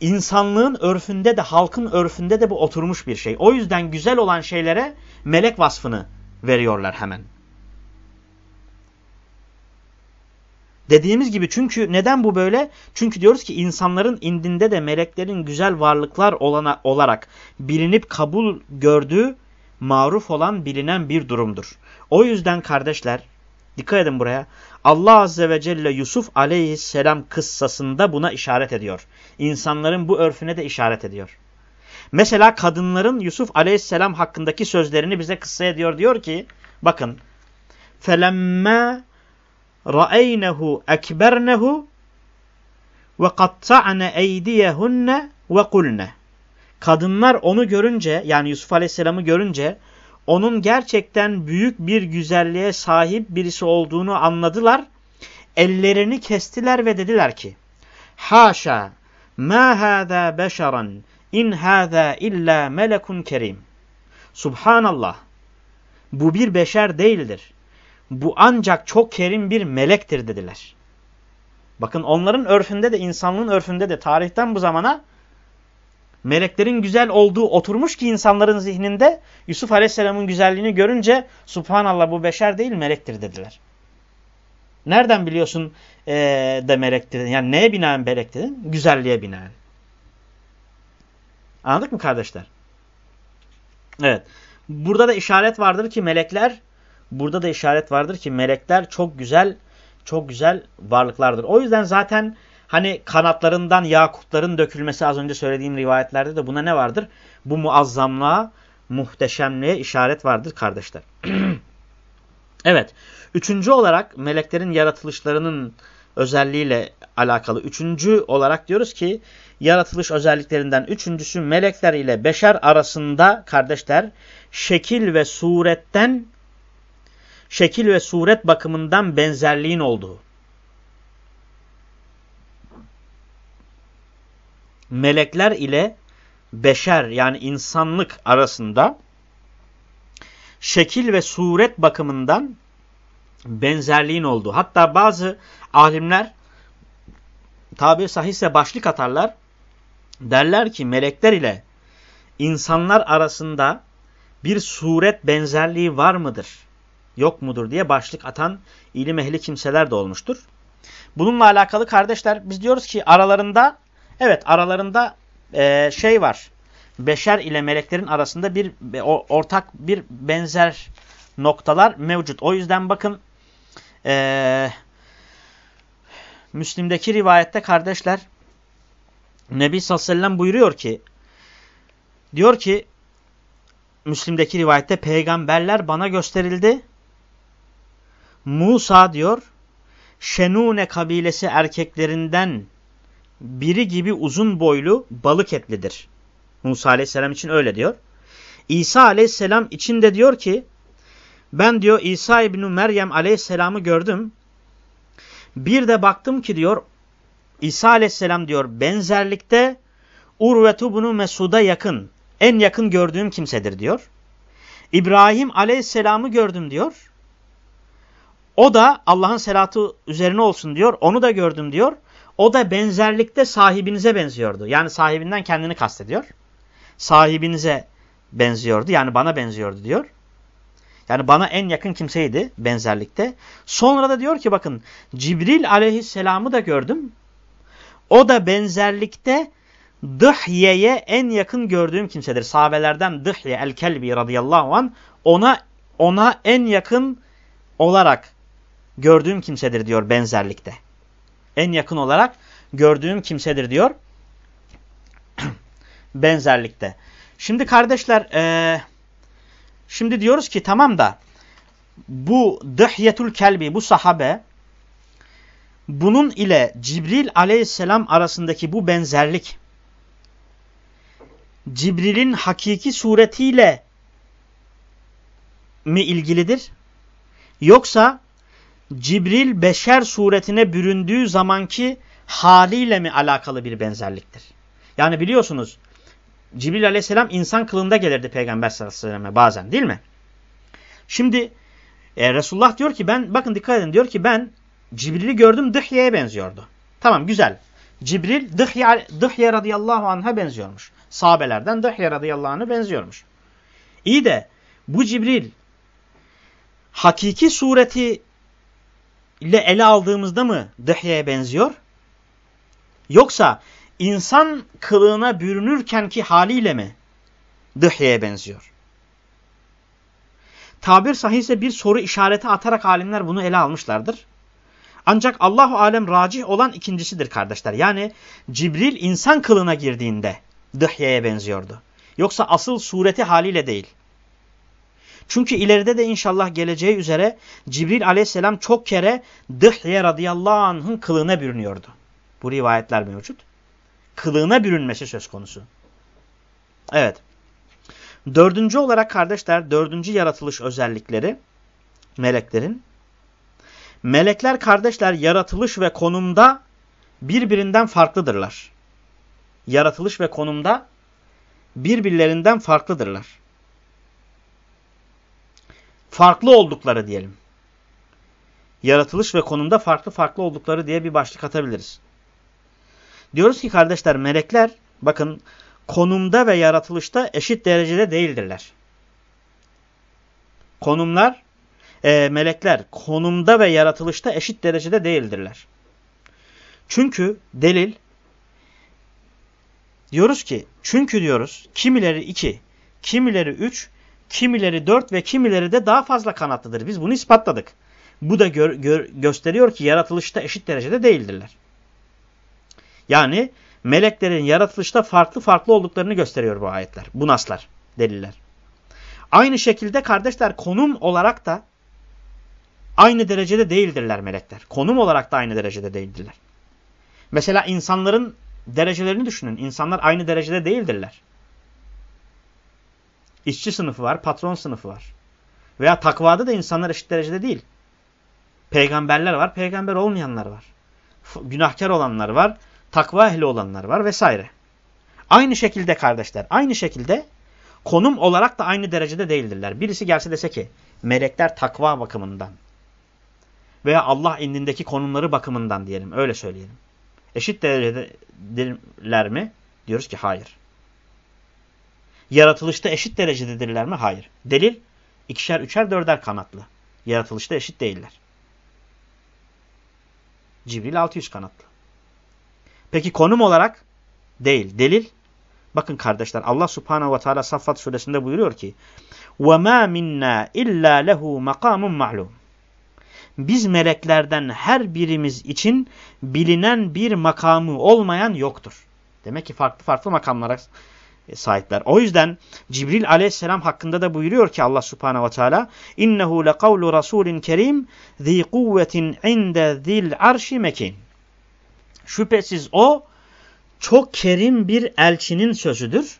insanlığın örfünde de halkın örfünde de bu oturmuş bir şey. O yüzden güzel olan şeylere melek vasfını veriyorlar hemen. Dediğimiz gibi çünkü neden bu böyle? Çünkü diyoruz ki insanların indinde de meleklerin güzel varlıklar olana, olarak bilinip kabul gördüğü maruf olan bilinen bir durumdur. O yüzden kardeşler dikkat edin buraya. Allah Azze ve Celle Yusuf aleyhisselam kıssasında buna işaret ediyor. İnsanların bu örfüne de işaret ediyor. Mesela kadınların Yusuf aleyhisselam hakkındaki sözlerini bize kıssa ediyor. Diyor ki bakın. فَلَمَّا ra'eynehu ekbernehu ve katta'ne eydiyehunne ve kulne. Kadınlar onu görünce yani Yusuf Aleyhisselam'ı görünce onun gerçekten büyük bir güzelliğe sahip birisi olduğunu anladılar. Ellerini kestiler ve dediler ki Haşa ma hâzâ beşeran in hâzâ illa melekun kerim. Subhanallah. Bu bir beşer değildir. Bu ancak çok kerim bir melektir dediler. Bakın onların örfünde de insanlığın örfünde de tarihten bu zamana meleklerin güzel olduğu oturmuş ki insanların zihninde Yusuf Aleyhisselam'ın güzelliğini görünce subhanallah bu beşer değil melektir dediler. Nereden biliyorsun ee, de melektir? Yani neye binaen melektir? Güzelliğe binaen. Anladık mı kardeşler? Evet. Burada da işaret vardır ki melekler burada da işaret vardır ki melekler çok güzel çok güzel varlıklardır. O yüzden zaten Hani kanatlarından yakutların dökülmesi az önce söylediğim rivayetlerde de buna ne vardır? Bu muazzamlığa, muhteşemliğe işaret vardır kardeşler. evet. Üçüncü olarak meleklerin yaratılışlarının özelliğiyle alakalı. Üçüncü olarak diyoruz ki yaratılış özelliklerinden üçüncüsü melekler ile beşer arasında kardeşler şekil ve suretten şekil ve suret bakımından benzerliğin olduğu. melekler ile beşer yani insanlık arasında şekil ve suret bakımından benzerliğin olduğu. Hatta bazı alimler tabi sahihse başlık atarlar. Derler ki melekler ile insanlar arasında bir suret benzerliği var mıdır? Yok mudur diye başlık atan ilim ehli kimseler de olmuştur. Bununla alakalı kardeşler biz diyoruz ki aralarında Evet aralarında e, şey var. Beşer ile meleklerin arasında bir ortak bir benzer noktalar mevcut. O yüzden bakın e, Müslim'deki rivayette kardeşler Nebi sallallahu aleyhi ve sellem buyuruyor ki diyor ki Müslim'deki rivayette peygamberler bana gösterildi. Musa diyor Şenune kabilesi erkeklerinden biri gibi uzun boylu balık etlidir. Musa aleyhisselam için öyle diyor. İsa aleyhisselam için de diyor ki ben diyor İsa İbni Meryem aleyhisselamı gördüm. Bir de baktım ki diyor İsa aleyhisselam diyor benzerlikte Urvetu bunu Mesud'a yakın. En yakın gördüğüm kimsedir diyor. İbrahim aleyhisselamı gördüm diyor. O da Allah'ın selatı üzerine olsun diyor. Onu da gördüm diyor. O da benzerlikte sahibinize benziyordu. Yani sahibinden kendini kastediyor. Sahibinize benziyordu. Yani bana benziyordu diyor. Yani bana en yakın kimseydi benzerlikte. Sonra da diyor ki bakın Cibril aleyhisselamı da gördüm. O da benzerlikte Dıhye'ye en yakın gördüğüm kimsedir. Sahabelerden Dıhye el-Kelbi radıyallahu an ona ona en yakın olarak gördüğüm kimsedir diyor benzerlikte en yakın olarak gördüğüm kimsedir diyor. Benzerlikte. Şimdi kardeşler e, şimdi diyoruz ki tamam da bu Dıhyetul Kelbi bu sahabe bunun ile Cibril aleyhisselam arasındaki bu benzerlik Cibril'in hakiki suretiyle mi ilgilidir? Yoksa Cibril beşer suretine büründüğü zamanki haliyle mi alakalı bir benzerliktir? Yani biliyorsunuz Cibril aleyhisselam insan kılığında gelirdi peygamber sallallahu aleyhi ve selleme bazen değil mi? Şimdi e, Resulullah diyor ki ben bakın dikkat edin diyor ki ben Cibril'i gördüm Dıhye'ye benziyordu. Tamam güzel. Cibril Dıhye, Dıhye radıyallahu anh'a benziyormuş. Sahabelerden Dıhye radıyallahu anh'a benziyormuş. İyi de bu Cibril hakiki sureti ile ele aldığımızda mı Dıhye'ye benziyor? Yoksa insan kılığına bürünürken ki haliyle mi Dıhye'ye benziyor? Tabir sahihse bir soru işareti atarak alimler bunu ele almışlardır. Ancak Allahu alem racih olan ikincisidir kardeşler. Yani Cibril insan kılığına girdiğinde Dıhye'ye benziyordu. Yoksa asıl sureti haliyle değil. Çünkü ileride de inşallah geleceği üzere Cibril aleyhisselam çok kere Dıhye radıyallahu anh'ın kılığına bürünüyordu. Bu rivayetler mevcut. Kılığına bürünmesi söz konusu. Evet. Dördüncü olarak kardeşler, dördüncü yaratılış özellikleri meleklerin. Melekler kardeşler yaratılış ve konumda birbirinden farklıdırlar. Yaratılış ve konumda birbirlerinden farklıdırlar. Farklı oldukları diyelim. Yaratılış ve konumda farklı farklı oldukları diye bir başlık atabiliriz. Diyoruz ki kardeşler melekler bakın konumda ve yaratılışta eşit derecede değildirler. Konumlar, e, melekler konumda ve yaratılışta eşit derecede değildirler. Çünkü delil diyoruz ki çünkü diyoruz kimileri iki, kimileri üç, kimileri dört ve kimileri de daha fazla kanatlıdır. Biz bunu ispatladık. Bu da gör, gör, gösteriyor ki yaratılışta eşit derecede değildirler. Yani meleklerin yaratılışta farklı farklı olduklarını gösteriyor bu ayetler. Bu naslar, deliller. Aynı şekilde kardeşler konum olarak da aynı derecede değildirler melekler. Konum olarak da aynı derecede değildirler. Mesela insanların derecelerini düşünün. İnsanlar aynı derecede değildirler. İşçi sınıfı var, patron sınıfı var. Veya takvada da insanlar eşit derecede değil. Peygamberler var, peygamber olmayanlar var. Günahkar olanlar var, takva ehli olanlar var vesaire. Aynı şekilde kardeşler, aynı şekilde konum olarak da aynı derecede değildirler. Birisi gelse dese ki melekler takva bakımından veya Allah indindeki konumları bakımından diyelim öyle söyleyelim. Eşit derecededirler mi? Diyoruz ki hayır yaratılışta eşit derecededirler mi? Hayır. Delil ikişer, üçer, dörder kanatlı. Yaratılışta eşit değiller. Cibril 600 kanatlı. Peki konum olarak değil. Delil Bakın kardeşler Allah Subhanahu ve Teala Saffat suresinde buyuruyor ki: "Ve ma minna illa lehu makamun ma'lum." Biz meleklerden her birimiz için bilinen bir makamı olmayan yoktur. Demek ki farklı farklı makamlara sahipler. O yüzden Cibril aleyhisselam hakkında da buyuruyor ki Allah subhanehu ve teala innehu lekavlu rasulin kerim zi kuvvetin inde zil arşi mekin. Şüphesiz o çok kerim bir elçinin sözüdür.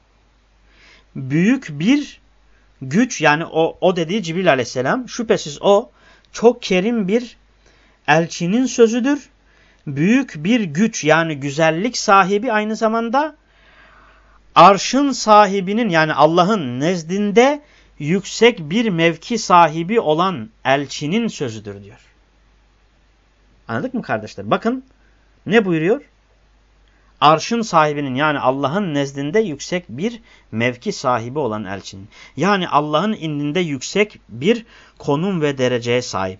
Büyük bir güç yani o, o dediği Cibril aleyhisselam şüphesiz o çok kerim bir elçinin sözüdür. Büyük bir güç yani güzellik sahibi aynı zamanda arşın sahibinin yani Allah'ın nezdinde yüksek bir mevki sahibi olan elçinin sözüdür diyor. Anladık mı kardeşler? Bakın ne buyuruyor? Arşın sahibinin yani Allah'ın nezdinde yüksek bir mevki sahibi olan elçinin. Yani Allah'ın indinde yüksek bir konum ve dereceye sahip.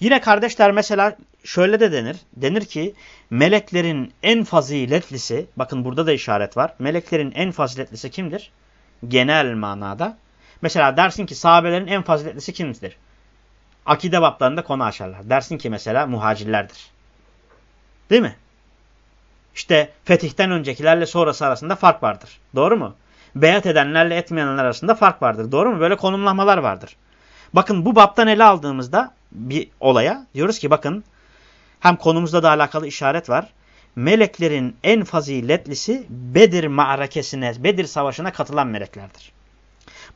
Yine kardeşler mesela şöyle de denir. Denir ki meleklerin en faziletlisi, bakın burada da işaret var. Meleklerin en faziletlisi kimdir? Genel manada. Mesela dersin ki sahabelerin en faziletlisi kimdir? Akide bablarında konu açarlar. Dersin ki mesela muhacirlerdir. Değil mi? İşte fetihten öncekilerle sonrası arasında fark vardır. Doğru mu? Beyat edenlerle etmeyenler arasında fark vardır. Doğru mu? Böyle konumlamalar vardır. Bakın bu baptan ele aldığımızda bir olaya diyoruz ki bakın hem konumuzda da alakalı işaret var. Meleklerin en faziletlisi Bedir ma'arekesine, Bedir savaşına katılan meleklerdir.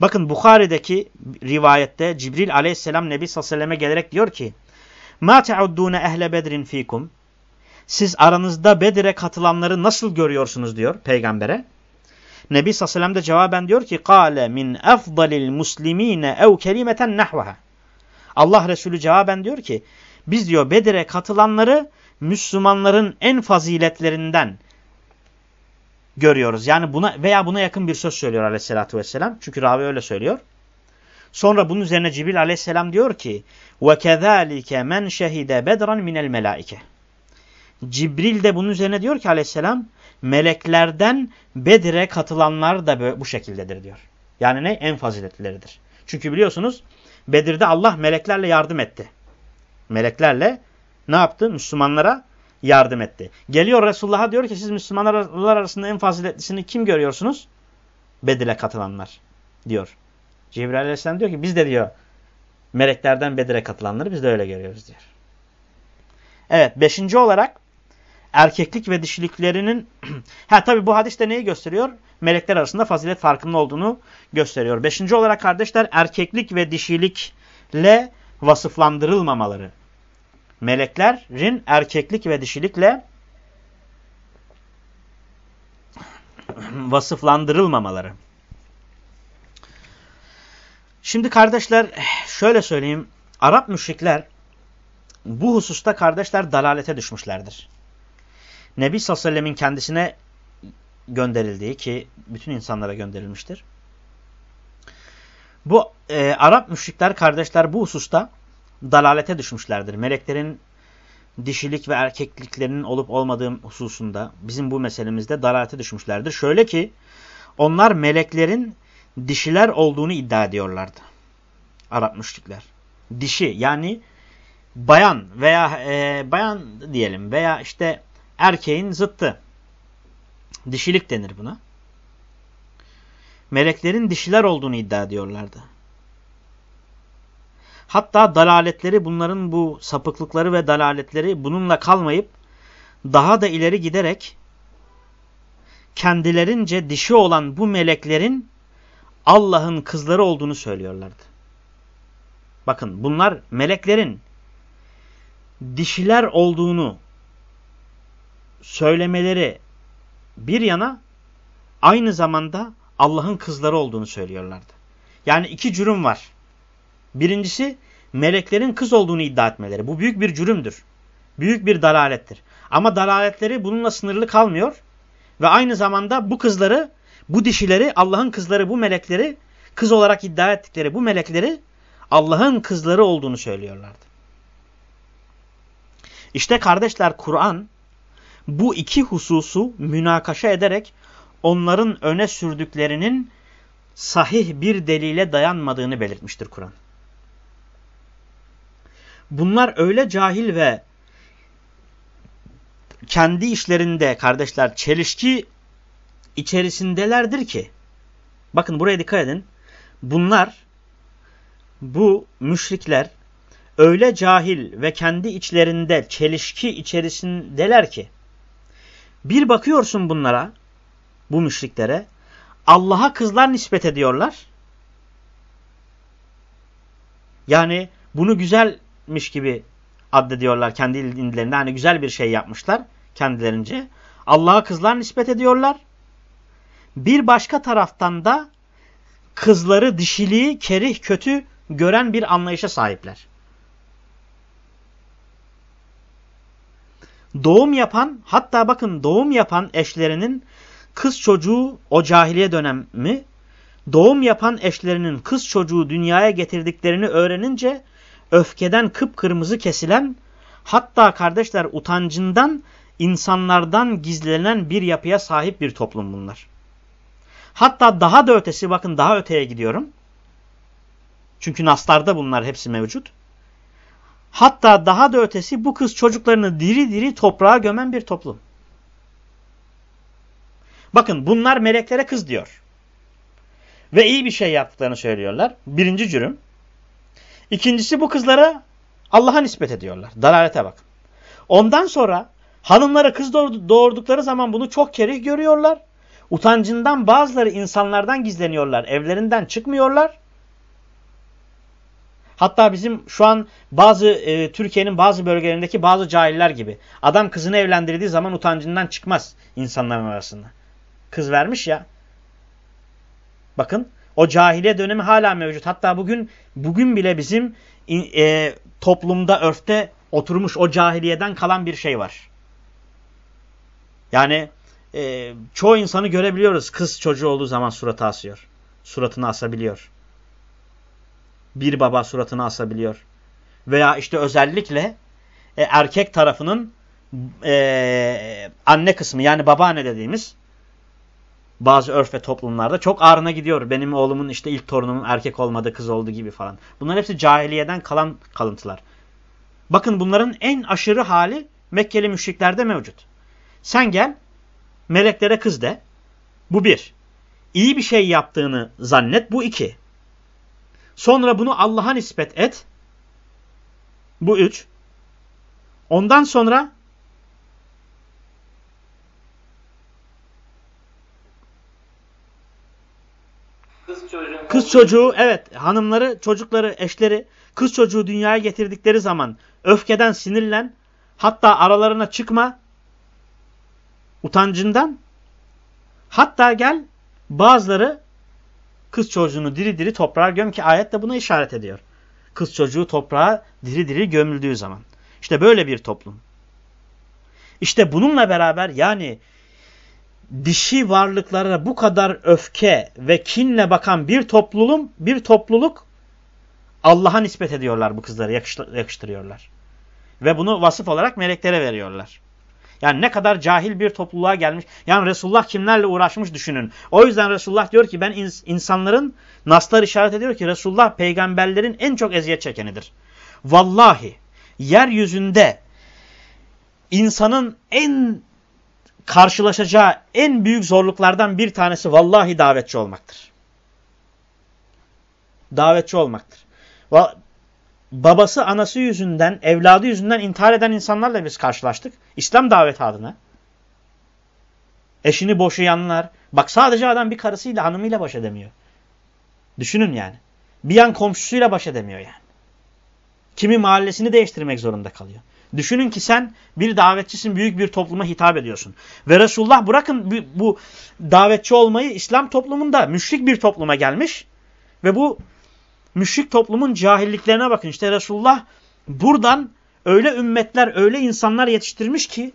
Bakın Bukhari'deki rivayette Cibril aleyhisselam Nebi sallallahu aleyhi ve selleme gelerek diyor ki مَا تَعُدُّونَ اَهْلَ بَدْرٍ ف۪يكُمْ Siz aranızda Bedir'e katılanları nasıl görüyorsunuz diyor peygambere. Nebi sallallahu aleyhi ve sellem de cevaben diyor ki قَالَ مِنْ اَفْضَلِ الْمُسْلِم۪ينَ اَوْ كَلِمَةً نَحْوَهَا Allah Resulü cevaben diyor ki biz diyor Bedir'e katılanları Müslümanların en faziletlerinden görüyoruz. Yani buna veya buna yakın bir söz söylüyor aleyhissalatü vesselam. Çünkü ravi öyle söylüyor. Sonra bunun üzerine Cibril aleyhisselam diyor ki وَكَذَٰلِكَ مَنْ شَهِدَ بَدْرًا مِنَ الْمَلَائِكَ Cibril de bunun üzerine diyor ki aleyhisselam meleklerden Bedir'e katılanlar da bu şekildedir diyor. Yani ne? En faziletlileridir. Çünkü biliyorsunuz Bedir'de Allah meleklerle yardım etti. Meleklerle ne yaptı? Müslümanlara yardım etti. Geliyor Resulullah'a diyor ki siz Müslümanlar arasında en faziletlisini kim görüyorsunuz? Bedir'e katılanlar diyor. Cibril Aleyhisselam diyor ki biz de diyor meleklerden Bedir'e katılanları biz de öyle görüyoruz diyor. Evet beşinci olarak erkeklik ve dişiliklerinin ha tabi bu hadis de neyi gösteriyor? Melekler arasında fazilet farkının olduğunu gösteriyor. Beşinci olarak kardeşler erkeklik ve dişilikle vasıflandırılmamaları meleklerin erkeklik ve dişilikle vasıflandırılmamaları. Şimdi kardeşler şöyle söyleyeyim. Arap müşrikler bu hususta kardeşler dalalete düşmüşlerdir. Nebi sallallahu aleyhi ve kendisine gönderildiği ki bütün insanlara gönderilmiştir. Bu e, Arap müşrikler kardeşler bu hususta dalalete düşmüşlerdir. Meleklerin dişilik ve erkekliklerinin olup olmadığı hususunda bizim bu meselemizde dalalete düşmüşlerdir. Şöyle ki onlar meleklerin dişiler olduğunu iddia ediyorlardı. Arap müşrikler. Dişi yani bayan veya e, bayan diyelim veya işte erkeğin zıttı. Dişilik denir buna. Meleklerin dişiler olduğunu iddia ediyorlardı. Hatta dalaletleri bunların bu sapıklıkları ve dalaletleri bununla kalmayıp daha da ileri giderek kendilerince dişi olan bu meleklerin Allah'ın kızları olduğunu söylüyorlardı. Bakın bunlar meleklerin dişiler olduğunu söylemeleri bir yana aynı zamanda Allah'ın kızları olduğunu söylüyorlardı. Yani iki cürüm var. Birincisi meleklerin kız olduğunu iddia etmeleri. Bu büyük bir cürümdür. Büyük bir dalalettir. Ama dalaletleri bununla sınırlı kalmıyor. Ve aynı zamanda bu kızları, bu dişileri, Allah'ın kızları, bu melekleri, kız olarak iddia ettikleri bu melekleri Allah'ın kızları olduğunu söylüyorlardı. İşte kardeşler Kur'an bu iki hususu münakaşa ederek onların öne sürdüklerinin sahih bir delile dayanmadığını belirtmiştir Kur'an. Bunlar öyle cahil ve kendi işlerinde kardeşler çelişki içerisindelerdir ki bakın buraya dikkat edin. Bunlar bu müşrikler öyle cahil ve kendi içlerinde çelişki içerisindeler ki bir bakıyorsun bunlara bu müşriklere Allah'a kızlar nispet ediyorlar. Yani bunu güzel miş gibi addediyorlar kendi dinlerinde. Hani güzel bir şey yapmışlar kendilerince. Allah'a kızlar nispet ediyorlar. Bir başka taraftan da kızları dişiliği kerih kötü gören bir anlayışa sahipler. Doğum yapan hatta bakın doğum yapan eşlerinin kız çocuğu o cahiliye dönemi doğum yapan eşlerinin kız çocuğu dünyaya getirdiklerini öğrenince öfkeden kıpkırmızı kesilen, hatta kardeşler utancından insanlardan gizlenen bir yapıya sahip bir toplum bunlar. Hatta daha da ötesi bakın daha öteye gidiyorum. Çünkü naslarda bunlar hepsi mevcut. Hatta daha da ötesi bu kız çocuklarını diri diri toprağa gömen bir toplum. Bakın bunlar meleklere kız diyor. Ve iyi bir şey yaptıklarını söylüyorlar. Birinci cürüm. İkincisi bu kızlara Allah'a nispet ediyorlar. Dalalete bak. Ondan sonra hanımlara kız doğurdukları zaman bunu çok kerih görüyorlar. Utancından bazıları insanlardan gizleniyorlar. Evlerinden çıkmıyorlar. Hatta bizim şu an bazı e, Türkiye'nin bazı bölgelerindeki bazı cahiller gibi. Adam kızını evlendirdiği zaman utancından çıkmaz insanların arasında. Kız vermiş ya. Bakın o cahiliye dönemi hala mevcut. Hatta bugün bugün bile bizim e, toplumda, örfte oturmuş o cahiliyeden kalan bir şey var. Yani e, çoğu insanı görebiliyoruz. Kız çocuğu olduğu zaman suratı asıyor. Suratını asabiliyor. Bir baba suratını asabiliyor. Veya işte özellikle e, erkek tarafının e, anne kısmı yani babaanne dediğimiz bazı örf ve toplumlarda çok ağrına gidiyor. Benim oğlumun işte ilk torunumun erkek olmadı kız oldu gibi falan. Bunlar hepsi cahiliyeden kalan kalıntılar. Bakın bunların en aşırı hali Mekkeli müşriklerde mevcut. Sen gel meleklere kız de. Bu bir. İyi bir şey yaptığını zannet. Bu iki. Sonra bunu Allah'a nispet et. Bu üç. Ondan sonra Kız çocuğu. Kız çocuğu evet hanımları, çocukları, eşleri kız çocuğu dünyaya getirdikleri zaman öfkeden sinirlen hatta aralarına çıkma utancından hatta gel bazıları kız çocuğunu diri diri toprağa göm ki ayet de buna işaret ediyor. Kız çocuğu toprağa diri diri gömüldüğü zaman. İşte böyle bir toplum. İşte bununla beraber yani dişi varlıklara bu kadar öfke ve kinle bakan bir topluluk, bir topluluk Allah'a nispet ediyorlar bu kızları, yakıştırıyorlar. Ve bunu vasıf olarak meleklere veriyorlar. Yani ne kadar cahil bir topluluğa gelmiş. Yani Resulullah kimlerle uğraşmış düşünün. O yüzden Resulullah diyor ki ben ins insanların, naslar işaret ediyor ki Resulullah peygamberlerin en çok eziyet çekenidir. Vallahi yeryüzünde insanın en karşılaşacağı en büyük zorluklardan bir tanesi vallahi davetçi olmaktır. Davetçi olmaktır. Babası anası yüzünden, evladı yüzünden intihar eden insanlarla biz karşılaştık. İslam daveti adına. Eşini boşayanlar. Bak sadece adam bir karısıyla, hanımıyla baş edemiyor. Düşünün yani. Bir yan komşusuyla baş edemiyor yani. Kimi mahallesini değiştirmek zorunda kalıyor. Düşünün ki sen bir davetçisin, büyük bir topluma hitap ediyorsun. Ve Resulullah bırakın bu davetçi olmayı İslam toplumunda müşrik bir topluma gelmiş. Ve bu müşrik toplumun cahilliklerine bakın. İşte Resulullah buradan öyle ümmetler, öyle insanlar yetiştirmiş ki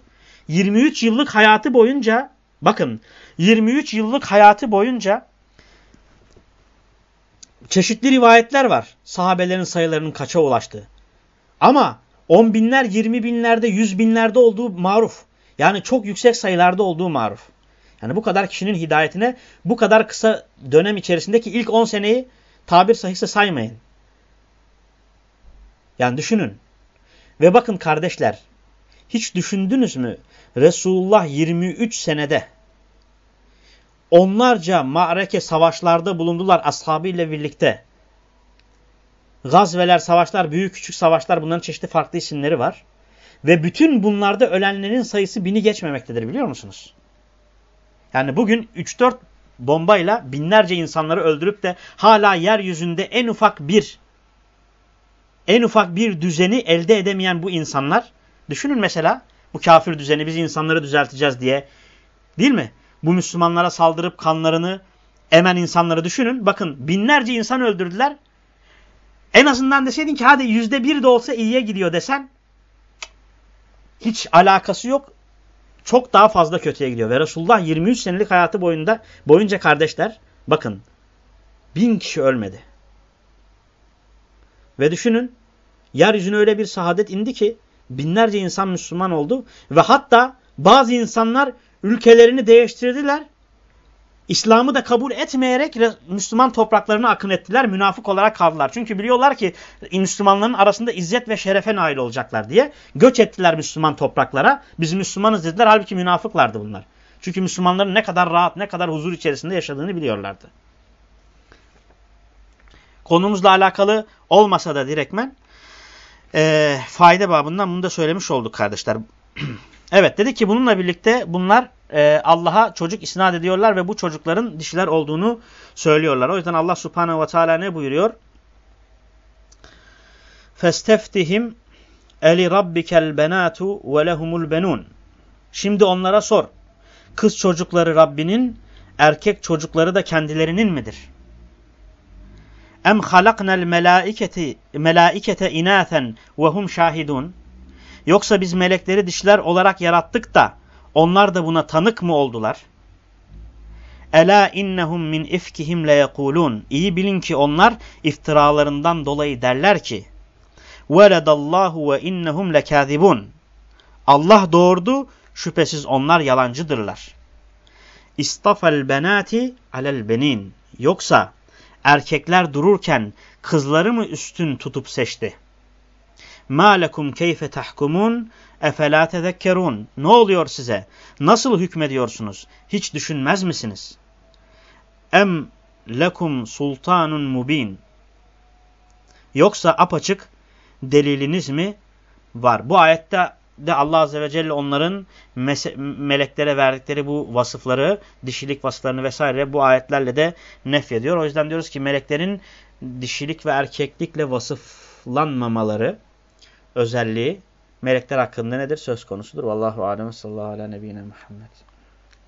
23 yıllık hayatı boyunca bakın 23 yıllık hayatı boyunca çeşitli rivayetler var. Sahabelerin sayılarının kaça ulaştığı. Ama on binler, yirmi binlerde, yüz binlerde olduğu maruf. Yani çok yüksek sayılarda olduğu maruf. Yani bu kadar kişinin hidayetine bu kadar kısa dönem içerisindeki ilk on seneyi tabir sahihse saymayın. Yani düşünün. Ve bakın kardeşler, hiç düşündünüz mü? Resulullah 23 senede onlarca ma'reke savaşlarda bulundular ashabıyla birlikte. Gazveler, savaşlar, büyük küçük savaşlar bunların çeşitli farklı isimleri var. Ve bütün bunlarda ölenlerin sayısı bini geçmemektedir biliyor musunuz? Yani bugün 3-4 bombayla binlerce insanları öldürüp de hala yeryüzünde en ufak bir en ufak bir düzeni elde edemeyen bu insanlar düşünün mesela bu kafir düzeni biz insanları düzelteceğiz diye değil mi? Bu Müslümanlara saldırıp kanlarını emen insanları düşünün. Bakın binlerce insan öldürdüler en azından deseydin ki hadi yüzde bir de olsa iyiye gidiyor desen hiç alakası yok. Çok daha fazla kötüye gidiyor. Ve Resulullah 23 senelik hayatı boyunda boyunca kardeşler bakın bin kişi ölmedi. Ve düşünün yeryüzüne öyle bir sahadet indi ki binlerce insan Müslüman oldu. Ve hatta bazı insanlar ülkelerini değiştirdiler İslam'ı da kabul etmeyerek Müslüman topraklarına akın ettiler. Münafık olarak kaldılar. Çünkü biliyorlar ki Müslümanların arasında izzet ve şerefe nail olacaklar diye. Göç ettiler Müslüman topraklara. Biz Müslümanız dediler. Halbuki münafıklardı bunlar. Çünkü Müslümanların ne kadar rahat, ne kadar huzur içerisinde yaşadığını biliyorlardı. Konumuzla alakalı olmasa da direktmen e, fayda babından bunu da söylemiş olduk kardeşler. evet dedi ki bununla birlikte bunlar e, Allah'a çocuk isnat ediyorlar ve bu çocukların dişiler olduğunu söylüyorlar. O yüzden Allah subhanehu ve teala ne buyuruyor? فَاسْتَفْتِهِمْ eli rabbikel benatu ve lehumul benun. Şimdi onlara sor. Kız çocukları Rabbinin, erkek çocukları da kendilerinin midir? Em halaknel melaiketi melaikete inaten ve hum şahidun. Yoksa biz melekleri dişler olarak yarattık da onlar da buna tanık mı oldular? Ela innehum min ifkihim le yekulun. İyi bilin ki onlar iftiralarından dolayı derler ki veledallahu ve innehum lekâzibun. Allah doğurdu, şüphesiz onlar yalancıdırlar. İstafel benati alel benin. Yoksa erkekler dururken kızları mı üstün tutup seçti? Ma lekum keyfe tahkumun efela tezekkerun. Ne oluyor size? Nasıl hükmediyorsunuz? Hiç düşünmez misiniz? Em lekum sultanun mubin. Yoksa apaçık deliliniz mi var? Bu ayette de Allah Azze ve Celle onların meleklere verdikleri bu vasıfları, dişilik vasıflarını vesaire bu ayetlerle de nef ediyor. O yüzden diyoruz ki meleklerin dişilik ve erkeklikle vasıflanmamaları özelliği melekler hakkında nedir? Söz konusudur. Vallahu alem sallallahu ala nebine Muhammed.